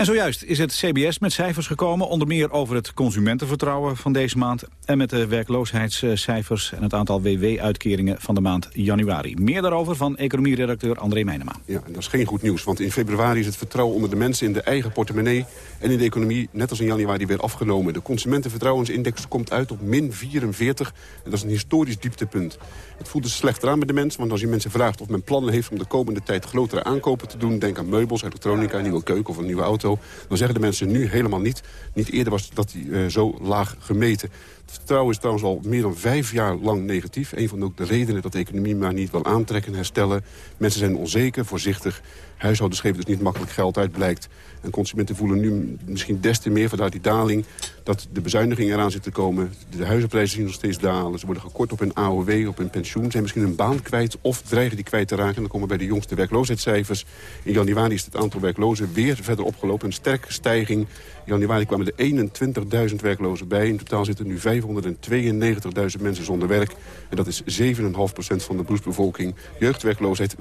En zojuist is het CBS met cijfers gekomen, onder meer over het consumentenvertrouwen van deze maand en met de werkloosheidscijfers en het aantal WW-uitkeringen van de maand januari. Meer daarover van economieredacteur André Meijnema. Ja, en dat is geen goed nieuws, want in februari is het vertrouwen onder de mensen in de eigen portemonnee en in de economie net als in januari weer afgenomen. De consumentenvertrouwensindex komt uit op min 44 en dat is een historisch dieptepunt. Het voelt dus slechter aan met de mensen, want als je mensen vraagt of men plannen heeft om de komende tijd grotere aankopen te doen, denk aan meubels, elektronica, een nieuwe keuken of een nieuwe auto, dan zeggen de mensen nu helemaal niet. Niet eerder was dat die, uh, zo laag gemeten. Vertrouwen is trouwens al meer dan vijf jaar lang negatief. Een van de, de redenen dat de economie maar niet wil aantrekken, herstellen. Mensen zijn onzeker, voorzichtig. Huishoudens geven dus niet makkelijk geld uit, blijkt. En consumenten voelen nu misschien des te meer vanuit die daling... dat de bezuinigingen eraan zitten komen. De huizenprijzen zien nog steeds dalen. Ze worden gekort op hun AOW, op hun pensioen. Zijn misschien een baan kwijt of dreigen die kwijt te raken. En dan komen we bij de jongste werkloosheidscijfers. In januari is het aantal werklozen weer verder opgelopen. Een sterke stijging. Januari kwamen er 21.000 werklozen bij. In totaal zitten nu 592.000 mensen zonder werk. En dat is 7,5% van de beroepsbevolking. Jeugdwerkloosheid 15%.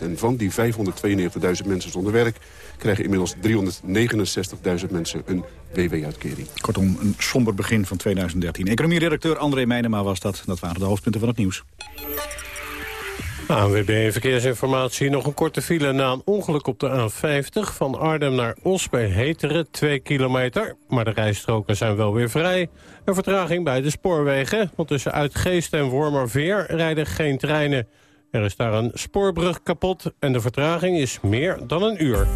En van die 592.000 mensen zonder werk krijgen inmiddels 369.000 mensen een WW-uitkering. Kortom, een somber begin van 2013. Economie-redacteur André Meijnema was dat. Dat waren de hoofdpunten van het nieuws. ANWB Verkeersinformatie. Nog een korte file na een ongeluk op de A50... van Arnhem naar Os bij Heteren, 2 kilometer. Maar de rijstroken zijn wel weer vrij. Een vertraging bij de spoorwegen. Want tussen Uitgeest en Wormerveer rijden geen treinen. Er is daar een spoorbrug kapot en de vertraging is meer dan een uur.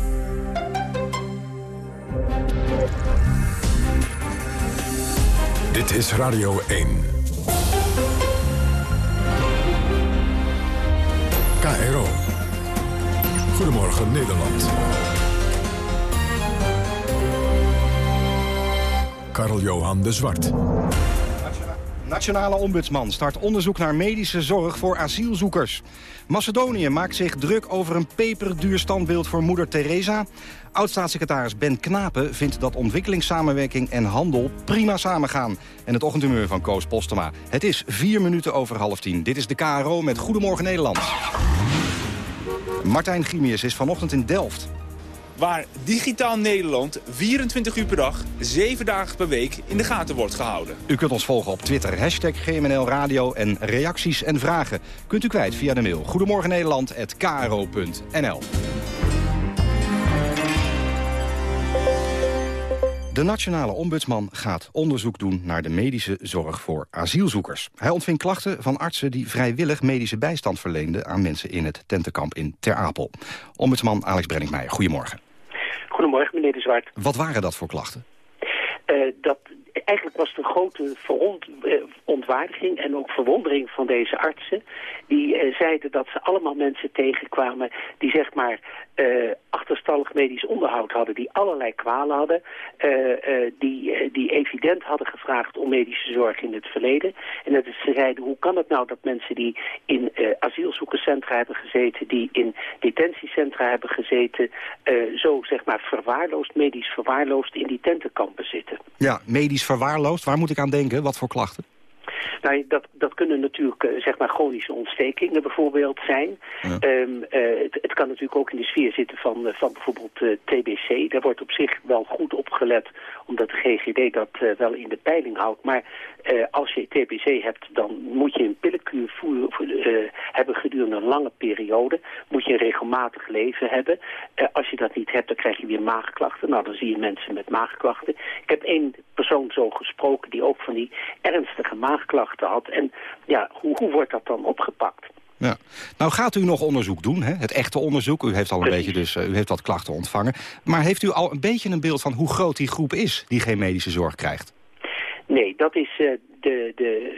Dit is Radio 1. Goedemorgen Nederland. Karl-Johan de Zwart. Nationale Ombudsman start onderzoek naar medische zorg voor asielzoekers. Macedonië maakt zich druk over een peperduur standbeeld voor moeder Teresa. Oud-staatssecretaris Ben Knapen vindt dat ontwikkelingssamenwerking en handel prima samengaan. En het ochtendhumeur van Koos Postema. Het is vier minuten over half tien. Dit is de KRO met Goedemorgen Nederland. Martijn Grimius is vanochtend in Delft waar Digitaal Nederland 24 uur per dag, 7 dagen per week in de gaten wordt gehouden. U kunt ons volgen op Twitter, hashtag GMNL Radio en reacties en vragen kunt u kwijt via de mail Goedemorgen Nederland@kro.nl. De nationale ombudsman gaat onderzoek doen naar de medische zorg voor asielzoekers. Hij ontving klachten van artsen die vrijwillig medische bijstand verleenden aan mensen in het tentenkamp in Ter Apel. Ombudsman Alex Brenningmeijer, goedemorgen. Goedemorgen, meneer De Zwart. Wat waren dat voor klachten? Uh, dat eigenlijk was een grote verontwaardiging en ook verwondering van deze artsen. Die uh, zeiden dat ze allemaal mensen tegenkwamen die zeg maar uh, achterstallig medisch onderhoud hadden. Die allerlei kwalen hadden. Die, die evident hadden gevraagd om medische zorg in het verleden. En dat ze zeiden, hoe kan het nou dat mensen die in asielzoekerscentra hebben gezeten... die in detentiecentra hebben gezeten... zo zeg maar verwaarloosd, medisch verwaarloosd in die tentenkampen zitten. Ja, medisch verwaarloosd. Waar moet ik aan denken? Wat voor klachten? Nou, dat, dat kunnen natuurlijk uh, zeg maar chronische ontstekingen bijvoorbeeld zijn. Ja. Um, uh, het, het, kan natuurlijk ook in de sfeer zitten van, uh, van bijvoorbeeld TBC. Daar wordt op zich wel goed op gelet, omdat de GGD dat wel in de peiling houdt. Maar als je TBC hebt, dan moet je een pillenkuur hebben gedurende een lange periode. Moet je een regelmatig leven hebben. als je dat niet hebt, dan krijg je weer maagklachten. Nou, dan zie je mensen met maagklachten. Ik heb één persoon zo gesproken die ook van die ernstige maagklachten had. En ja, hoe, hoe wordt dat dan opgepakt? Ja. Nou gaat u nog onderzoek doen, hè? het echte onderzoek. U heeft al een Precies. beetje dus, uh, u heeft wat klachten ontvangen. Maar heeft u al een beetje een beeld van hoe groot die groep is die geen medische zorg krijgt? Nee, dat is uh, de, de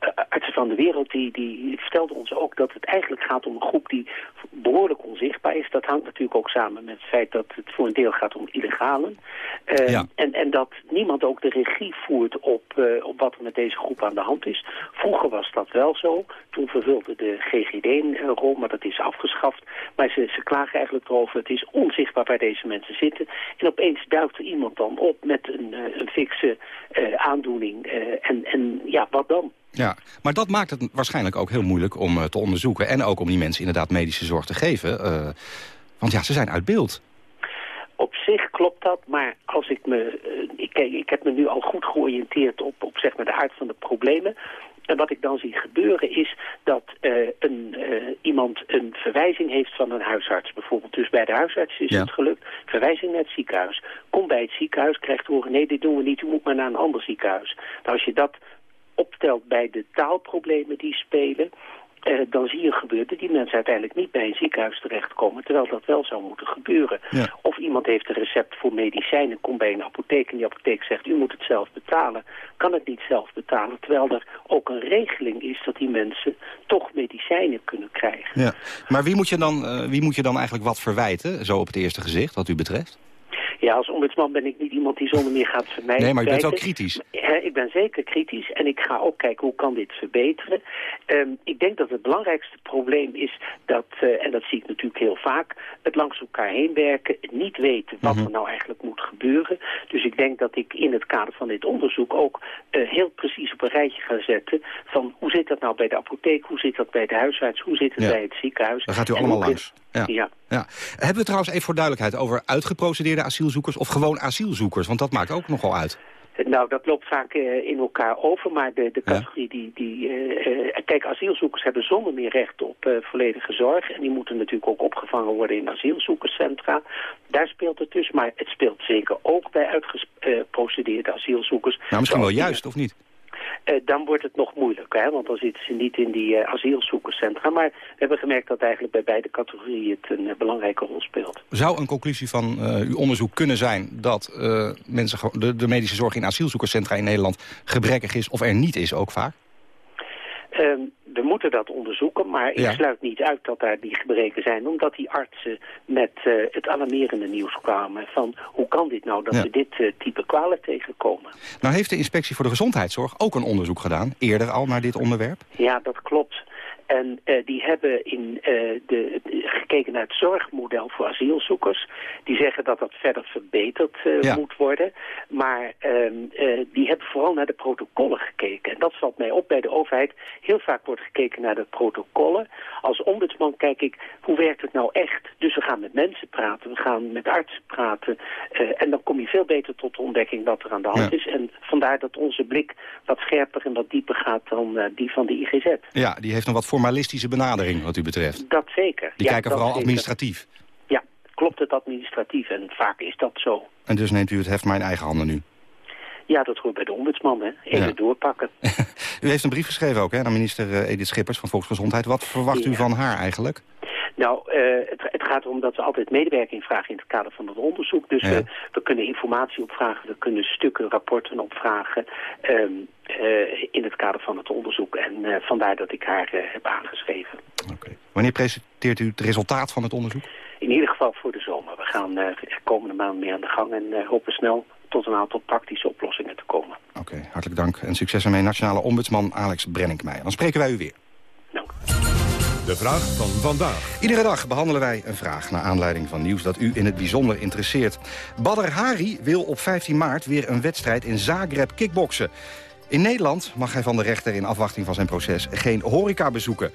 uh, artsen van de wereld die, die vertelden ons ook dat het eigenlijk gaat om een groep die behoorlijk onzichtbaar is. Dat hangt natuurlijk ook samen met het feit dat het voor een deel gaat om illegalen. Uh, ja. en, en dat niemand ook de regie voert op, uh, op wat er met deze groep aan de hand is. Vroeger was dat wel zo. Toen vervulde de GGD een rol, maar dat is afgeschaft. Maar ze, ze klagen eigenlijk erover. Het is onzichtbaar waar deze mensen zitten. En opeens duikt er iemand dan op met een, een fikse aandoening. en, en ja, wat dan? Ja, maar dat maakt het waarschijnlijk ook heel moeilijk om uh, te onderzoeken... en ook om die mensen inderdaad medische zorg te geven. Uh, want ja, ze zijn uit beeld. Op zich klopt dat, maar als ik me... Uh, ik, ik heb me nu al goed georiënteerd op, op zeg maar de aard van de problemen. En wat ik dan zie gebeuren is dat uh, een, uh, iemand een verwijzing heeft van een huisarts bijvoorbeeld. Dus bij de huisarts is ja. het gelukt. Verwijzing naar het ziekenhuis. Kom bij het ziekenhuis, krijgt te horen, nee dit doen we niet, u moet maar naar een ander ziekenhuis. Nou, als je dat optelt bij de taalproblemen die spelen... Uh, dan zie je gebeuren dat die mensen uiteindelijk niet bij een ziekenhuis terechtkomen... terwijl dat wel zou moeten gebeuren. Ja. Of iemand heeft een recept voor medicijnen, komt bij een apotheek... en die apotheek zegt, u moet het zelf betalen. Kan het niet zelf betalen, terwijl er ook een regeling is... dat die mensen toch medicijnen kunnen krijgen. Ja. Maar wie moet, je dan, uh, wie moet je dan eigenlijk wat verwijten, zo op het eerste gezicht, wat u betreft? Ja, als ombudsman ben ik niet iemand die zonder meer gaat vermijden. Nee, maar u bent wel kritisch. Ik ben zeker kritisch en ik ga ook kijken hoe kan dit verbeteren. Um, ik denk dat het belangrijkste probleem is dat, uh, en dat zie ik natuurlijk heel vaak, het langs elkaar heen werken, niet weten wat mm -hmm. er nou eigenlijk moet gebeuren. Dus ik denk dat ik in het kader van dit onderzoek ook uh, heel precies op een rijtje ga zetten van hoe zit dat nou bij de apotheek, hoe zit dat bij de huisarts, hoe zit het ja. bij het ziekenhuis. Daar gaat u allemaal langs. Ja. ja. ja. Hebben we trouwens even voor duidelijkheid over uitgeprocedeerde asielzoekers of gewoon asielzoekers? Want dat maakt ook nogal uit. Nou, dat loopt vaak uh, in elkaar over, maar de, de categorie ja. die... die uh, kijk, asielzoekers hebben zonder meer recht op uh, volledige zorg. En die moeten natuurlijk ook opgevangen worden in asielzoekerscentra. Daar speelt het dus, maar het speelt zeker ook bij uitgeprocedeerde asielzoekers. Nou, misschien wel juist, of niet? Uh, dan wordt het nog moeilijker, hè? want dan zitten ze niet in die uh, asielzoekerscentra. Maar we hebben gemerkt dat eigenlijk bij beide categorieën het een uh, belangrijke rol speelt. Zou een conclusie van uw onderzoek kunnen zijn dat mensen, de, de, medische zorg in asielzoekerscentra in Nederland gebrekkig is of er niet is ook vaak? Um, we moeten dat onderzoeken, maar ik ja. sluit niet uit dat daar die gebreken zijn. Omdat die artsen met uh, het alarmerende nieuws kwamen van hoe kan dit nou dat ja. we dit uh, type kwalen tegenkomen. Nou heeft de Inspectie voor de Gezondheidszorg ook een onderzoek gedaan, eerder al naar dit onderwerp? Ja, dat klopt. En uh, die hebben in, uh, de, gekeken naar het zorgmodel voor asielzoekers. Die zeggen dat dat verder verbeterd uh, ja. moet worden. Maar die hebben vooral naar de protocollen gekeken. En dat valt mij op bij de overheid. Heel vaak wordt gekeken naar de protocollen. Als ombudsman kijk ik, hoe werkt het nou echt? Dus we gaan met mensen praten, we gaan met artsen praten. en dan kom je veel beter tot de ontdekking wat er aan de hand ja. is. En vandaar dat onze blik wat scherper en wat dieper gaat dan die van de IGZ. Ja, die heeft een wat formalistische benadering wat u betreft. Dat zeker. Die ja, kijken vooral zeker. administratief. Ja, klopt. het administratief en vaak is dat zo. En dus neemt u het heft maar in eigen handen nu? Ja, dat hoort bij de ombudsman, hè. Even doorpakken. u heeft een brief geschreven ook, hè, aan minister eh, Edith Schippers van Volksgezondheid. Wat verwacht u van haar eigenlijk? Nou, uh, het, het, gaat erom dat we altijd medewerking vragen in het kader van het onderzoek. Dus we, we, kunnen informatie opvragen, we kunnen stukken, rapporten opvragen um, uh, in het kader van het onderzoek. En uh, vandaar dat ik haar heb aangeschreven. Okay. Wanneer presenteert u het resultaat van het onderzoek? In ieder geval voor de zomer. We gaan de komende maand mee aan de gang en hopen snel tot een aantal praktische oplossingen te komen. Oké, hartelijk dank en succes ermee. Nationale Ombudsman Alex Brenninkmeijer. Dan spreken wij u weer. Dank. De vraag van vandaag. Iedere dag behandelen wij een vraag naar aanleiding van nieuws dat u in het bijzonder interesseert. Badr Hari wil op 15 maart weer een wedstrijd in Zagreb kickboksen. In Nederland mag hij van de rechter in afwachting van zijn proces geen horeca bezoeken.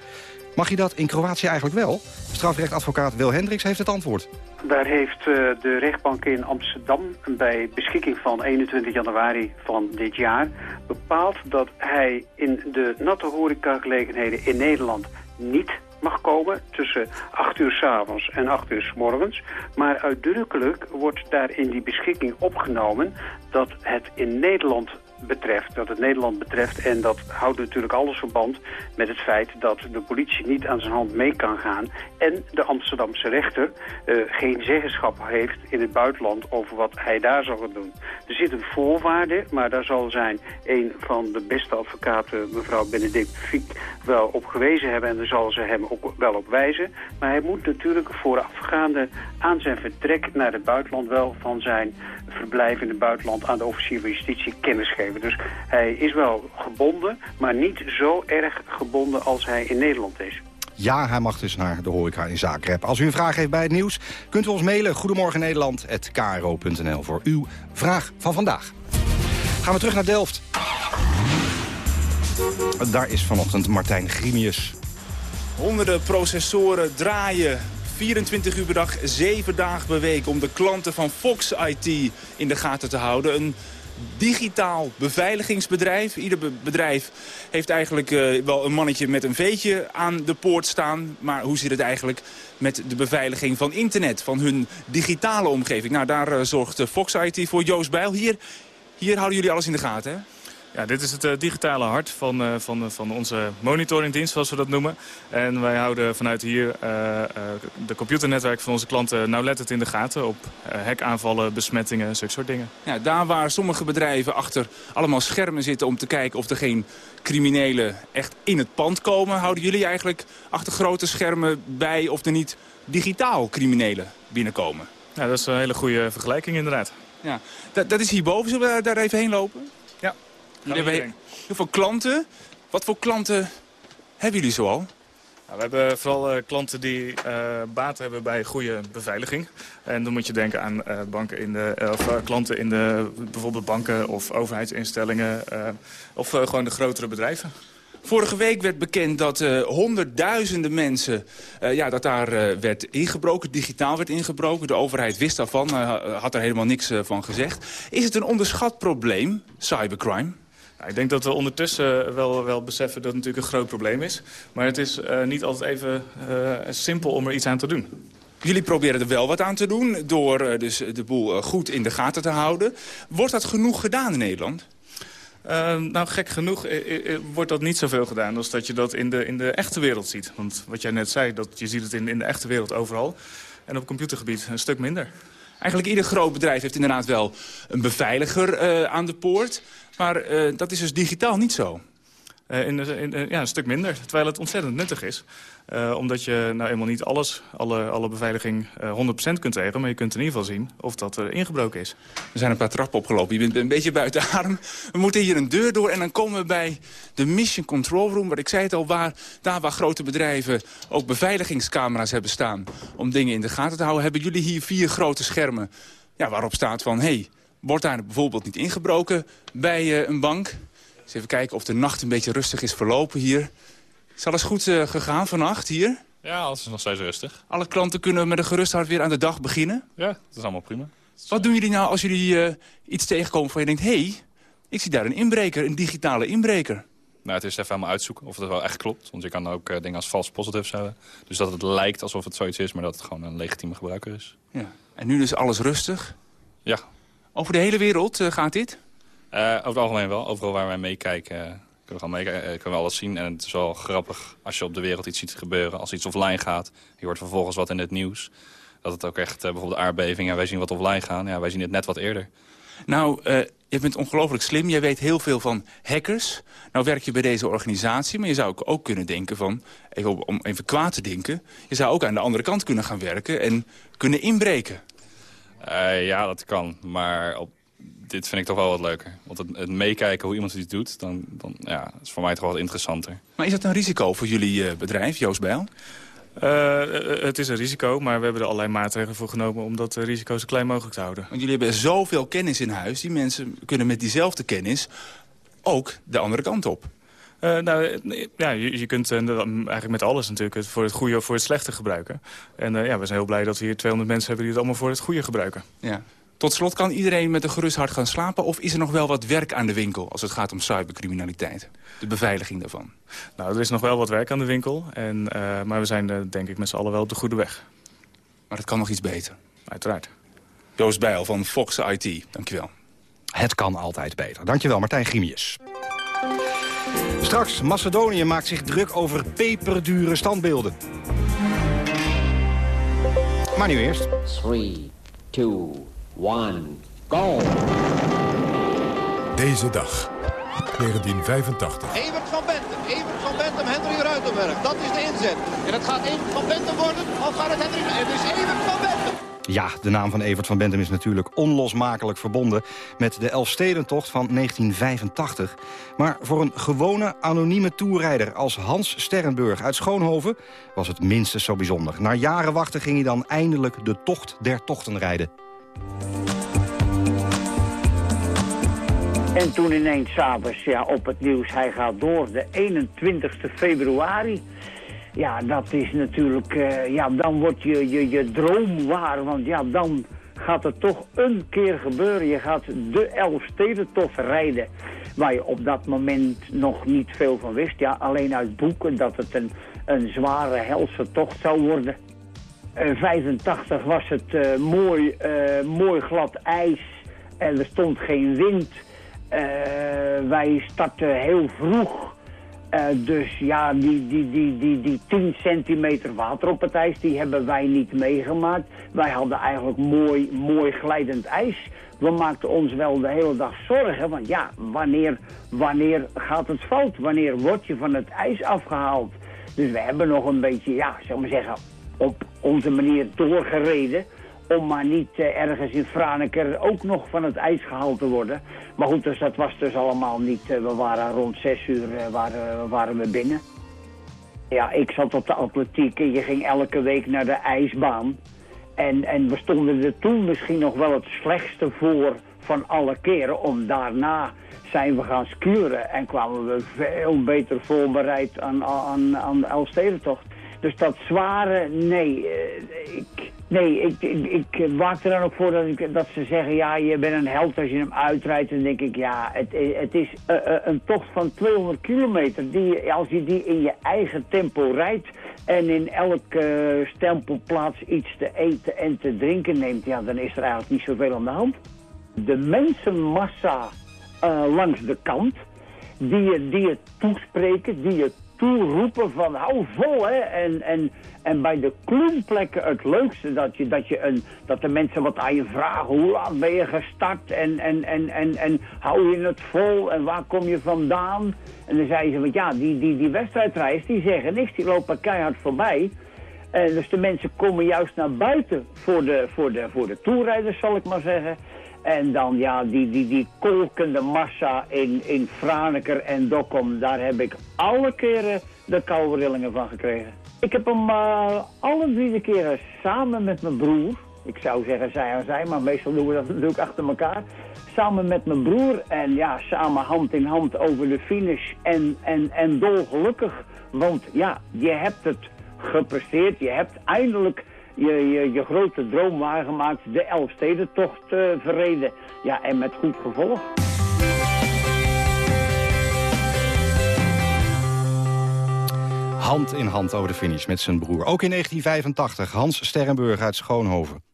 Mag je dat in Kroatië eigenlijk wel? Strafrechtadvocaat Wil Hendricks heeft het antwoord. Daar heeft uh, de rechtbank in Amsterdam bij beschikking van 21 januari van dit jaar bepaald dat hij in de natte horecagelegenheden in Nederland niet mag komen tussen 8 uur s avonds en 8 uur s morgens. Maar uitdrukkelijk wordt daar in die beschikking opgenomen dat het in Nederland betreft, dat het Nederland betreft. En dat houdt natuurlijk alles verband met het feit dat de politie niet aan zijn hand mee kan gaan. En de Amsterdamse rechter uh, geen zeggenschap heeft in het buitenland over wat hij daar zal gaan doen. Er zit een voorwaarde, maar daar zal zijn een van de beste advocaten, mevrouw Benedict Fiek, wel op gewezen hebben. En daar zal ze hem ook wel op wijzen. Maar hij moet natuurlijk voorafgaande aan zijn vertrek naar het buitenland wel van zijn verblijf in het buitenland aan de officier van justitie kennis geven. Dus hij is wel gebonden, maar niet zo erg gebonden als hij in Nederland is. Ja, hij mag dus naar de horeca in Zagreb. Als u een vraag heeft bij het nieuws, kunt u ons mailen... Goedemorgen Nederland@kro.nl voor uw vraag van vandaag. Gaan we terug naar Delft. Daar is vanochtend Martijn Grimius. Honderden processoren draaien 24 uur per dag, 7 dagen per week... om de klanten van Fox IT in de gaten te houden. Een digitaal beveiligingsbedrijf. Ieder bedrijf heeft eigenlijk uh, wel een mannetje met een veetje aan de poort staan. Maar hoe zit het eigenlijk met de beveiliging van internet, van hun digitale omgeving? Nou, daar uh, zorgt uh, Fox IT voor. Joost Bijl, hier, hier houden jullie alles in de gaten, hè? Ja, dit is het uh, digitale hart van, uh, van, van onze monitoringdienst, zoals we dat noemen. En wij houden vanuit hier uh, de computernetwerk van onze klanten nauwlettend in de gaten... op hackaanvallen, besmettingen, zulke soort dingen. Ja, daar waar sommige bedrijven achter allemaal schermen zitten... om te kijken of er geen criminelen echt in het pand komen... houden jullie eigenlijk achter grote schermen bij of er niet digitaal criminelen binnenkomen? Ja, dat is een hele goede vergelijking inderdaad. Ja, dat, dat is hierboven. Zullen we daar even heen lopen? Jullie hebben heel veel klanten. Wat voor klanten hebben jullie zoal? Nou, we hebben vooral uh, klanten die uh, baat hebben bij goede beveiliging. En dan moet je denken aan uh, banken in de, of, klanten in de bijvoorbeeld banken of overheidsinstellingen. of gewoon de grotere bedrijven. Vorige week werd bekend dat uh, honderdduizenden mensen... Uh, ja, dat daar uh, werd ingebroken, digitaal werd ingebroken. De overheid wist daarvan, had er helemaal niks van gezegd. Is het een onderschat probleem, cybercrime? Ik denk dat we ondertussen wel, wel beseffen dat het natuurlijk een groot probleem is. Maar het is uh, niet altijd even uh, simpel om er iets aan te doen. Jullie proberen er wel wat aan te doen door uh, dus de boel goed in de gaten te houden. Wordt dat genoeg gedaan in Nederland? Uh, nou, gek genoeg wordt dat niet zoveel gedaan als dat je dat in de, in de echte wereld ziet. Want wat jij net zei, dat je ziet het in, in de echte wereld overal. En op computergebied een stuk minder. Eigenlijk ieder groot bedrijf heeft inderdaad wel een beveiliger uh, aan de poort. Maar uh, dat is dus digitaal niet zo. Uh, in, in, ja, een stuk minder, terwijl het ontzettend nuttig is. Uh, omdat je nou eenmaal niet alles, alle, alle beveiliging uh, 100% kunt regelen... maar je kunt in ieder geval zien of dat er ingebroken is. Er zijn een paar trappen opgelopen. Je bent een beetje buiten adem. We moeten hier een deur door en dan komen we bij de Mission Control Room... waar ik zei het al, waar, daar waar grote bedrijven ook beveiligingscamera's hebben staan... om dingen in de gaten te houden, hebben jullie hier vier grote schermen... Ja, waarop staat van, hey, wordt daar bijvoorbeeld niet ingebroken bij uh, een bank... Eens even kijken of de nacht een beetje rustig is verlopen hier. Is alles goed uh, gegaan vannacht hier? Ja, alles is nog steeds rustig. Alle klanten kunnen met een gerust hart weer aan de dag beginnen? Ja, dat is allemaal prima. Wat doen jullie nou als jullie uh, iets tegenkomen van je denkt... hé, hey, ik zie daar een inbreker, een digitale inbreker. nou, het is even helemaal uitzoeken of het wel echt klopt. Want je kan ook eh, dingen als false positives hebben. Dus dat het lijkt alsof het zoiets is, maar dat het gewoon een legitieme gebruiker is. Ja. En nu dus alles rustig? Ja. Over de hele wereld eh, gaat dit? Eh, over het algemeen wel. Overal waar wij meekijken kunnen we, kunnen we alles zien. En het is wel grappig als je op de wereld iets ziet gebeuren. Als iets offline gaat, je hoort vervolgens wat in het nieuws. Dat het ook echt, bijvoorbeeld aardbevingen, wij zien wat offline gaan. Ja, wij zien het net wat eerder. Nou, je bent ongelooflijk slim. Jij weet heel veel van hackers. Nou werk je bij deze organisatie, maar je zou ook kunnen denken van... Even om even kwaad te denken, je zou ook aan de andere kant kunnen gaan werken... en kunnen inbreken. Uh, ja, dat kan. Maar op, dit vind ik toch wel wat leuker. Want het, het meekijken hoe iemand iets doet, dan, dan ja, is voor mij toch wel wat interessanter. Maar is dat een risico voor jullie uh, bedrijf, Joost Bijl? Uh, het is een risico, maar we hebben er allerlei maatregelen voor genomen... om dat risico zo klein mogelijk te houden. Want jullie hebben zoveel kennis in huis. Die mensen kunnen met diezelfde kennis ook de andere kant op. Uh, nou, ja, je, je kunt uh, eigenlijk met alles natuurlijk het voor het goede of voor het slechte gebruiken. En uh, ja, we zijn heel blij dat we hier 200 mensen hebben die het allemaal voor het goede gebruiken. Ja. Tot slot, kan iedereen met een gerust hart gaan slapen? Of is er nog wel wat werk aan de winkel als het gaat om cybercriminaliteit? De beveiliging daarvan. Nou, er is nog wel wat werk aan de winkel. En, maar we zijn denk ik met z'n allen wel op de goede weg. Maar het kan nog iets beter? Uiteraard. Joost Bijl van Fox IT, dankjewel. Het kan altijd beter. Dankjewel, Martijn Grimius. Straks, Macedonië maakt zich druk over peperdure standbeelden. Maar nu eerst. 3, 2, 1, go! Deze dag, 1985. Evert van Bentum, Evert van Bentum, Henry Ruitenberg. Dat is de inzet. En het gaat Evert van Bentum worden, of gaat het Henry... Het is Evert van Bentum. Ja, de naam van Evert van Bentum is natuurlijk onlosmakelijk verbonden... met de Elfstedentocht van 1985. Maar voor een gewone, anonieme toerrijder als Hans Sterrenburg uit Schoonhoven... was het minstens zo bijzonder. Na jaren wachten ging hij dan eindelijk de tocht der tochten rijden. En toen ineens s'avonds ja, op het nieuws, hij gaat door, de 21 februari... Ja, dat is natuurlijk... Uh, ja, dan wordt je, je, je droom waar. Want ja, dan gaat het toch een keer gebeuren. Je gaat de Elfstedentocht rijden. Waar je op dat moment nog niet veel van wist. Ja, alleen uit boeken dat het een, een zware helse tocht zou worden. In 85 was het uh, mooi, mooi glad ijs. En er stond geen wind. wij startten heel vroeg. Uh, dus ja, die, die, die, die, die 10 centimeter water op het ijs, die hebben wij niet meegemaakt. Wij hadden eigenlijk mooi, mooi glijdend ijs. We maakten ons wel de hele dag zorgen, want ja, wanneer, wanneer gaat het fout? Wanneer word je van het ijs afgehaald? Dus we hebben nog een beetje, ja, zullen we zeggen, op onze manier doorgereden om maar niet uh, ergens in Franeker ook nog van het ijs gehaald te worden. Maar goed, dus dat was dus allemaal niet. Uh, we waren rond zes uur uh, waren, we binnen. Ja, ik zat op de atletiek en je ging elke week naar de ijsbaan. En, en we stonden er toen misschien nog wel het slechtste voor van alle keren. Om daarna zijn we gaan skuren en kwamen we veel beter voorbereid aan, aan, aan de Elfstedentocht. Dus dat zware, nee, ik, Nee, ik, ik, ik waak er dan ook voor dat, ik, dat ze zeggen, ja, je bent een held als je hem uitrijdt. Dan denk ik, ja, het, het is uh, een tocht van 200 kilometer. Die, als je die in je eigen tempo rijdt en in elke stempelplaats iets te eten en te drinken neemt, ja, dan is er eigenlijk niet zoveel aan de hand. De mensenmassa langs de kant, die je, die je toespreken, die je toeroepen van hou vol, hè, en... en en bij de kloemplekken het leukste dat, je, dat, je een, dat de mensen wat aan je vragen. Hoe laat ben je gestart en, en, en, en, en hou je het vol en waar kom je vandaan? En dan zeiden ze, want ja, die, die, die wedstrijdreis die zeggen niks, die lopen keihard voorbij. En dus de mensen komen juist naar buiten voor de, voor de, voor de toerrijders, zal ik maar zeggen. En dan ja, die, die, die kolkende massa in, in Franeker en Dokkum, daar heb ik alle keren de koude rillingen van gekregen. Ik heb hem uh, alle drie keren samen met mijn broer, ik zou zeggen zij en zij, maar meestal doen we dat natuurlijk achter elkaar. Samen met mijn broer en ja, samen hand in hand over de finish en, en, en dolgelukkig. Want ja, je hebt het gepresteerd, je hebt eindelijk je, je, je grote droom waargemaakt, de Elfstedentocht eh, verreden. Ja, en met goed gevolg. Hand in hand over de finish met zijn broer. Ook in 1985, Hans Sterrenburg uit Schoonhoven.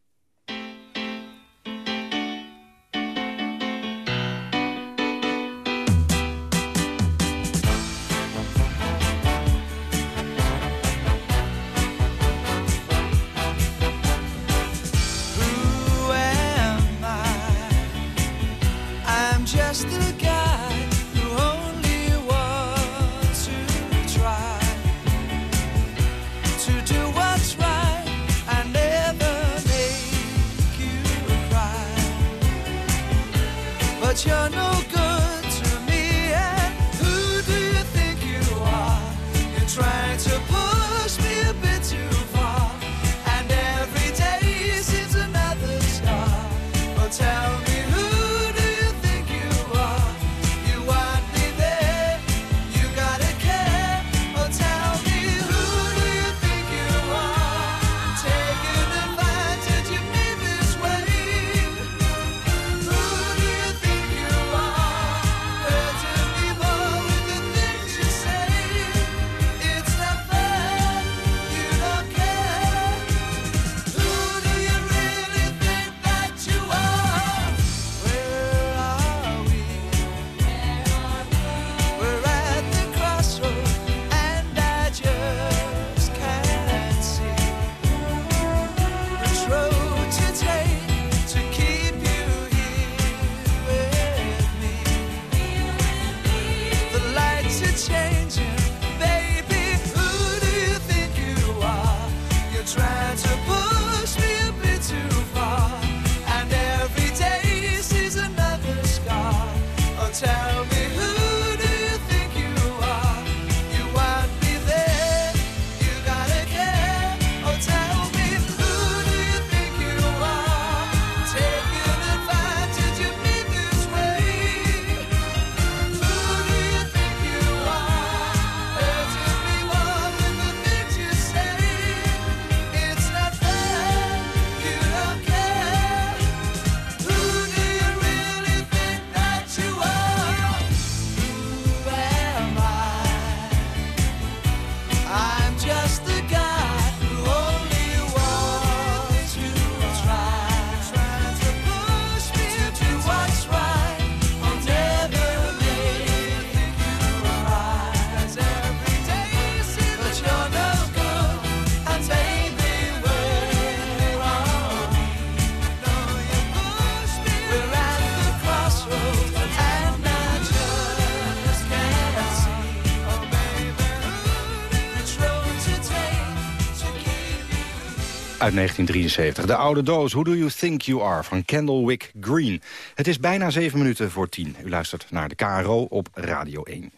Uit 1973, de oude doos Who Do You Think You Are van Candlewick Green. Het is bijna zeven minuten voor tien. U luistert naar de KRO op Radio 1.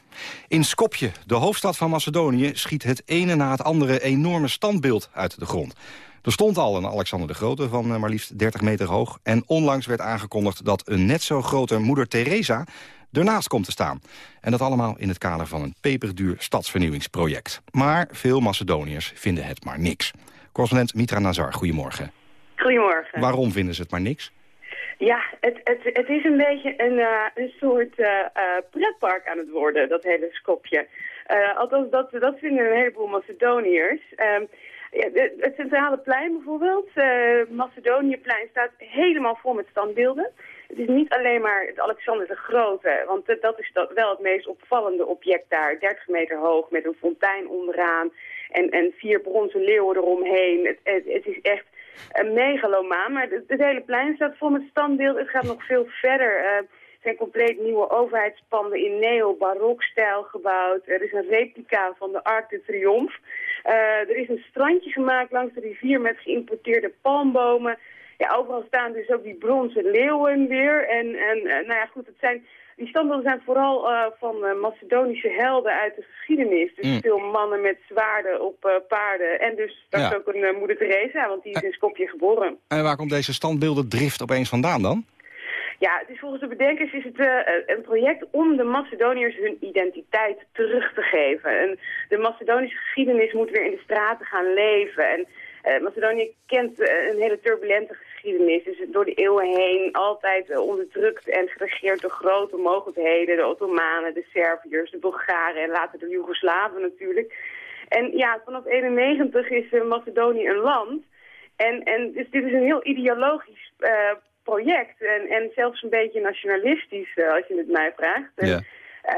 In Skopje, de hoofdstad van Macedonië, schiet het ene na het andere enorme standbeeld uit de grond. Er stond al een Alexander de Grote van eh, maar liefst 30 meter hoog... en onlangs werd aangekondigd dat een net zo grote moeder Teresa ernaast komt te staan. En dat allemaal in het kader van een peperduur stadsvernieuwingsproject. Maar veel Macedoniërs vinden het maar niks. Correspondent Mitra Nazar, goedemorgen. Goedemorgen. Waarom vinden ze het maar niks? Ja, het, het, het is een beetje een, eh, een soort eh, eh, pretpark aan het worden, dat hele Skopje. Eh, althans, dat, dat vinden een heleboel Macedoniërs. Ehm, ja, het centrale plein bijvoorbeeld, eh Macedoniëplein, staat helemaal vol met standbeelden. Het is niet alleen maar het Alexander de Grote, want dat is dat wel het meest opvallende object daar. 30 meter hoog met een fontein onderaan en, en vier bronzen leeuwen eromheen. Het, het, is echt een megalomaan, maar het, hele plein staat vol met standbeelden. Het gaat nog veel verder. Eh, er zijn compleet nieuwe overheidspanden in neo-barokstijl gebouwd. Er is een replica van de Arc de Triomphe. Eh, er is een strandje gemaakt langs de rivier met geïmporteerde palmbomen. Ja, overal staan dus ook die bronzen leeuwen weer. En, en eh, nou ja, goed, het zijn, die standbeelden zijn vooral eh, van eh, Macedonische helden uit de geschiedenis. Dus Mm. veel mannen met zwaarden op eh, paarden. En dus dat is Ja. ook een moeder Teresa, want die is in Skopje geboren. En waar komt deze standbeelden drift opeens vandaan dan? Ja, het is volgens de bedenkers is het een project om de Macedoniërs hun identiteit terug te geven. En de Macedonische geschiedenis moet weer in de straten gaan leven. En Macedonië kent een hele turbulente geschiedenis. Dus door de eeuwen heen altijd eh, onderdrukt en geregeerd door grote mogelijkheden. De Ottomanen, de Serviërs, de Bulgaren en later de Joegoslaven natuurlijk. En ja, vanaf 91 is eh, Macedonië een land. En, en dus dit is een heel ideologisch eh, project. En, en zelfs een beetje nationalistisch, als je het mij vraagt. En, Ja.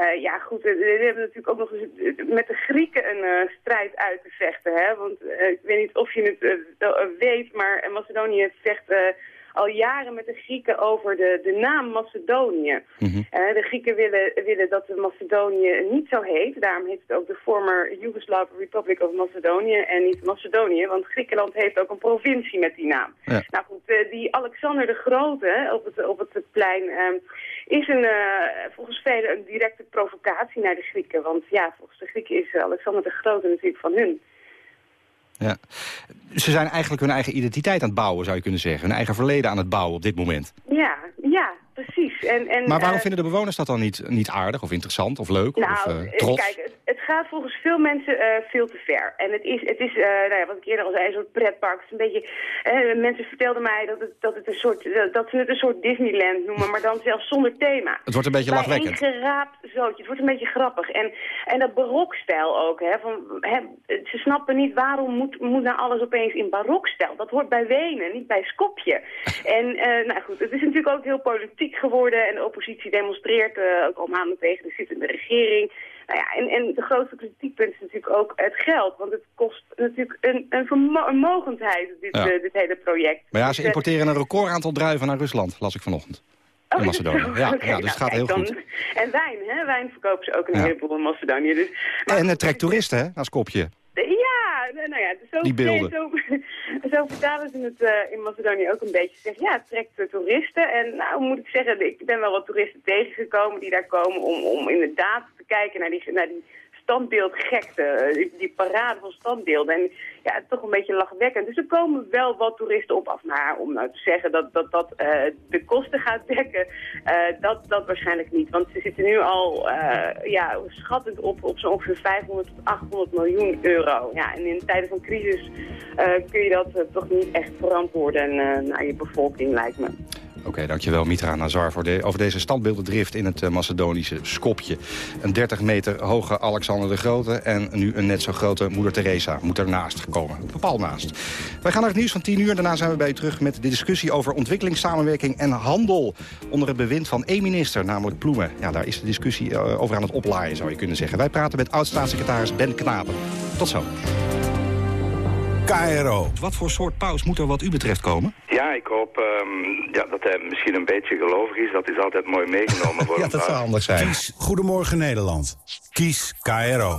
Eh, ja, goed, we hebben natuurlijk ook nog eens met de Grieken een eh, strijd uit te vechten. Hè? Want eh, ik weet niet of je het weet, maar Macedonië eh, al jaren met de Grieken over de, de naam Macedonië. Eh, de Grieken willen, willen dat de Macedonië niet zo heet. Daarom heet het ook de former Yugoslav Republic of Macedonië en niet Macedonië. Want Griekenland heeft ook een provincie met die naam. Ja. Nou goed, eh, die Alexander de Grote hè, op het, op het plein ehm, is een, eh, volgens velen een directe provocatie naar de Grieken. Want ja, volgens de Grieken is eh, Alexander de Grote natuurlijk van hun. Ja. Ze zijn eigenlijk hun eigen identiteit aan het bouwen, zou je kunnen zeggen. Hun eigen verleden aan het bouwen op dit moment. Ja, ja, precies. En, en, maar waarom eh, vinden de bewoners dat dan niet, niet aardig of interessant of leuk Nou, of eh, eh, trots? kijk, het, het gaat volgens veel mensen veel te ver. En het is, het is nou ja, wat ik eerder al zei, een soort pretpark. Het is een beetje, mensen vertelden mij dat, het, dat, het een soort, dat- ze het een soort Disneyland noemen, maar dan zelfs zonder thema. Het wordt een beetje Bij lachwekkend. een geraapt zootje. Het wordt een beetje grappig. En, en dat barokstijl ook. Hè, van, hè, ze snappen niet waarom moet, moet nou alles opeens in barokstijl. Dat hoort bij Wenen, niet bij Skopje. en nou goed, het is natuurlijk ook heel politiek geworden. En de oppositie demonstreert eh, ook al maanden tegen de zittende regering. Nou ja, en, en de grootste kritiekpunt is natuurlijk ook het geld. Want het kost natuurlijk een, een, vermo- een mogendheid, dit, Ja. eh, dit hele project. Maar ja, Dus, ze eh, importeren een record aantal druiven naar Rusland, las ik vanochtend. Oh, in Macedonië. Ja, ja, dus nou, het gaat heel dan- goed. En wijn, hè? Wijn verkopen ze ook een Ja. heleboel in Macedonië. Dus, En het trekt toeristen, hè, naar Skopje. ja, nou ja, zo, Die beelden. Zo, zo vertalen ze het eh, in Macedonië ook een beetje. Ze zeggen, ja, het trekt toeristen. En nou moet ik zeggen, ik ben wel wat toeristen tegengekomen die daar komen om, om inderdaad te kijken naar die, naar die standbeeldgekte, eh, die, parade van standbeelden. En ja, toch een beetje lachwekkend. Dus er komen wel wat toeristen op af. Maar om nou te zeggen dat dat, dat eh, de kosten gaat dekken, eh, dat, dat waarschijnlijk niet. Want ze zitten nu al ja, schattend op, op zo'n ongeveer 500 tot 800 miljoen euro. Ja, en in tijden van crisis kun je dat toch niet echt verantwoorden naar je bevolking, lijkt me. Oké, dankjewel Mitra Nazar voor de, over deze standbeeldendrift in het eh, Macedonische Skopje. Een 30 meter hoge Alexander de Grote en nu een net zo grote moeder Teresa moet ernaast komen. Bepaald naast. Wij gaan naar het nieuws van 10 uur. Daarna zijn we bij u terug met de discussie over ontwikkelingssamenwerking en handel. Onder het bewind van één minister, namelijk Ploemen. Ja, daar is de discussie eh, over aan het oplaaien, zou je kunnen zeggen. Wij praten met oud-staatssecretaris Ben Knapen. Tot zo. KRO. Wat voor soort paus moet er wat u betreft komen? Ja, ik hoop ehm, ja, dat hij misschien een beetje gelovig is. Dat is altijd mooi meegenomen voor Ja, dat zou handig zijn. Kies Goedemorgen Nederland. Kies KRO.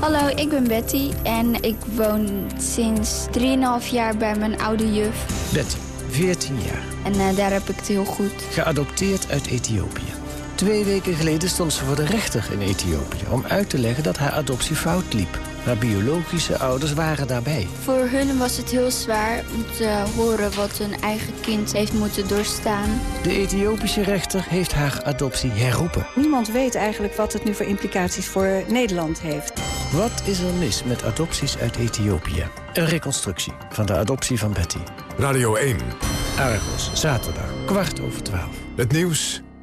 Hallo, ik ben Betty en ik woon sinds 3,5 jaar bij mijn oude juf. Betty, 14 jaar. En eh, daar heb ik het heel goed. Geadopteerd uit Ethiopië. Twee weken geleden stond ze voor de rechter in Ethiopië... om uit te leggen dat haar adoptie fout liep. Haar biologische ouders waren daarbij. Voor hun was het heel zwaar om te horen wat hun eigen kind heeft moeten doorstaan. De Ethiopische rechter heeft haar adoptie herroepen. Niemand weet eigenlijk wat het nu voor implicaties voor Nederland heeft. Wat is er mis met adopties uit Ethiopië? Een reconstructie van de adoptie van Betty. Radio 1. Argos, zaterdag, kwart over twaalf. Het nieuws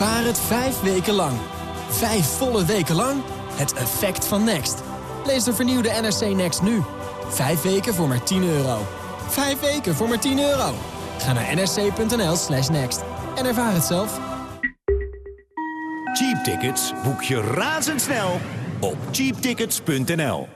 Ervaar het vijf weken lang. Vijf volle weken lang. Het effect van Next. Lees de vernieuwde NRC Next nu. Vijf weken voor maar 10 euro. Vijf weken voor maar 10 euro. Ga naar nrc.nl slash next. En ervaar het zelf. Cheap tickets boek je razendsnel op cheaptickets.nl.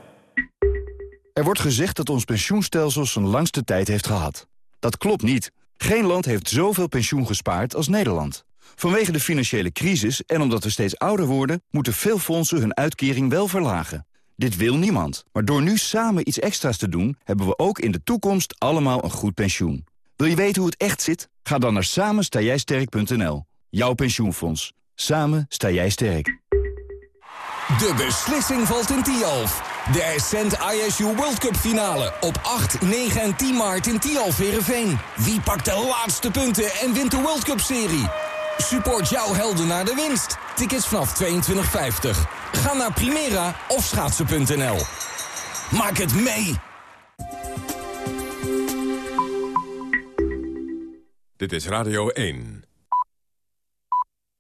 Er wordt gezegd dat ons pensioenstelsel zijn langste tijd heeft gehad. Dat klopt niet. Geen land heeft zoveel pensioen gespaard als Nederland. Vanwege de financiële crisis en omdat we steeds ouder worden... moeten veel fondsen hun uitkering wel verlagen. Dit wil niemand. Maar door nu samen iets extra's te doen... hebben we ook in de toekomst allemaal een goed pensioen. Wil je weten hoe het echt zit? Ga dan naar samenstaaijsterk.nl. Jouw pensioenfonds. Samen sta jij sterk. De beslissing valt in Tialf. De Ascent ISU World Cup finale op 8, 9 en 10 maart in Tialf Verenveen. Wie pakt de laatste punten en wint de World Cup serie? Support jouw helden naar de winst. Tickets vanaf 22,50. Ga naar Primera of schaatsen.nl. Maak het mee! Dit is Radio 1.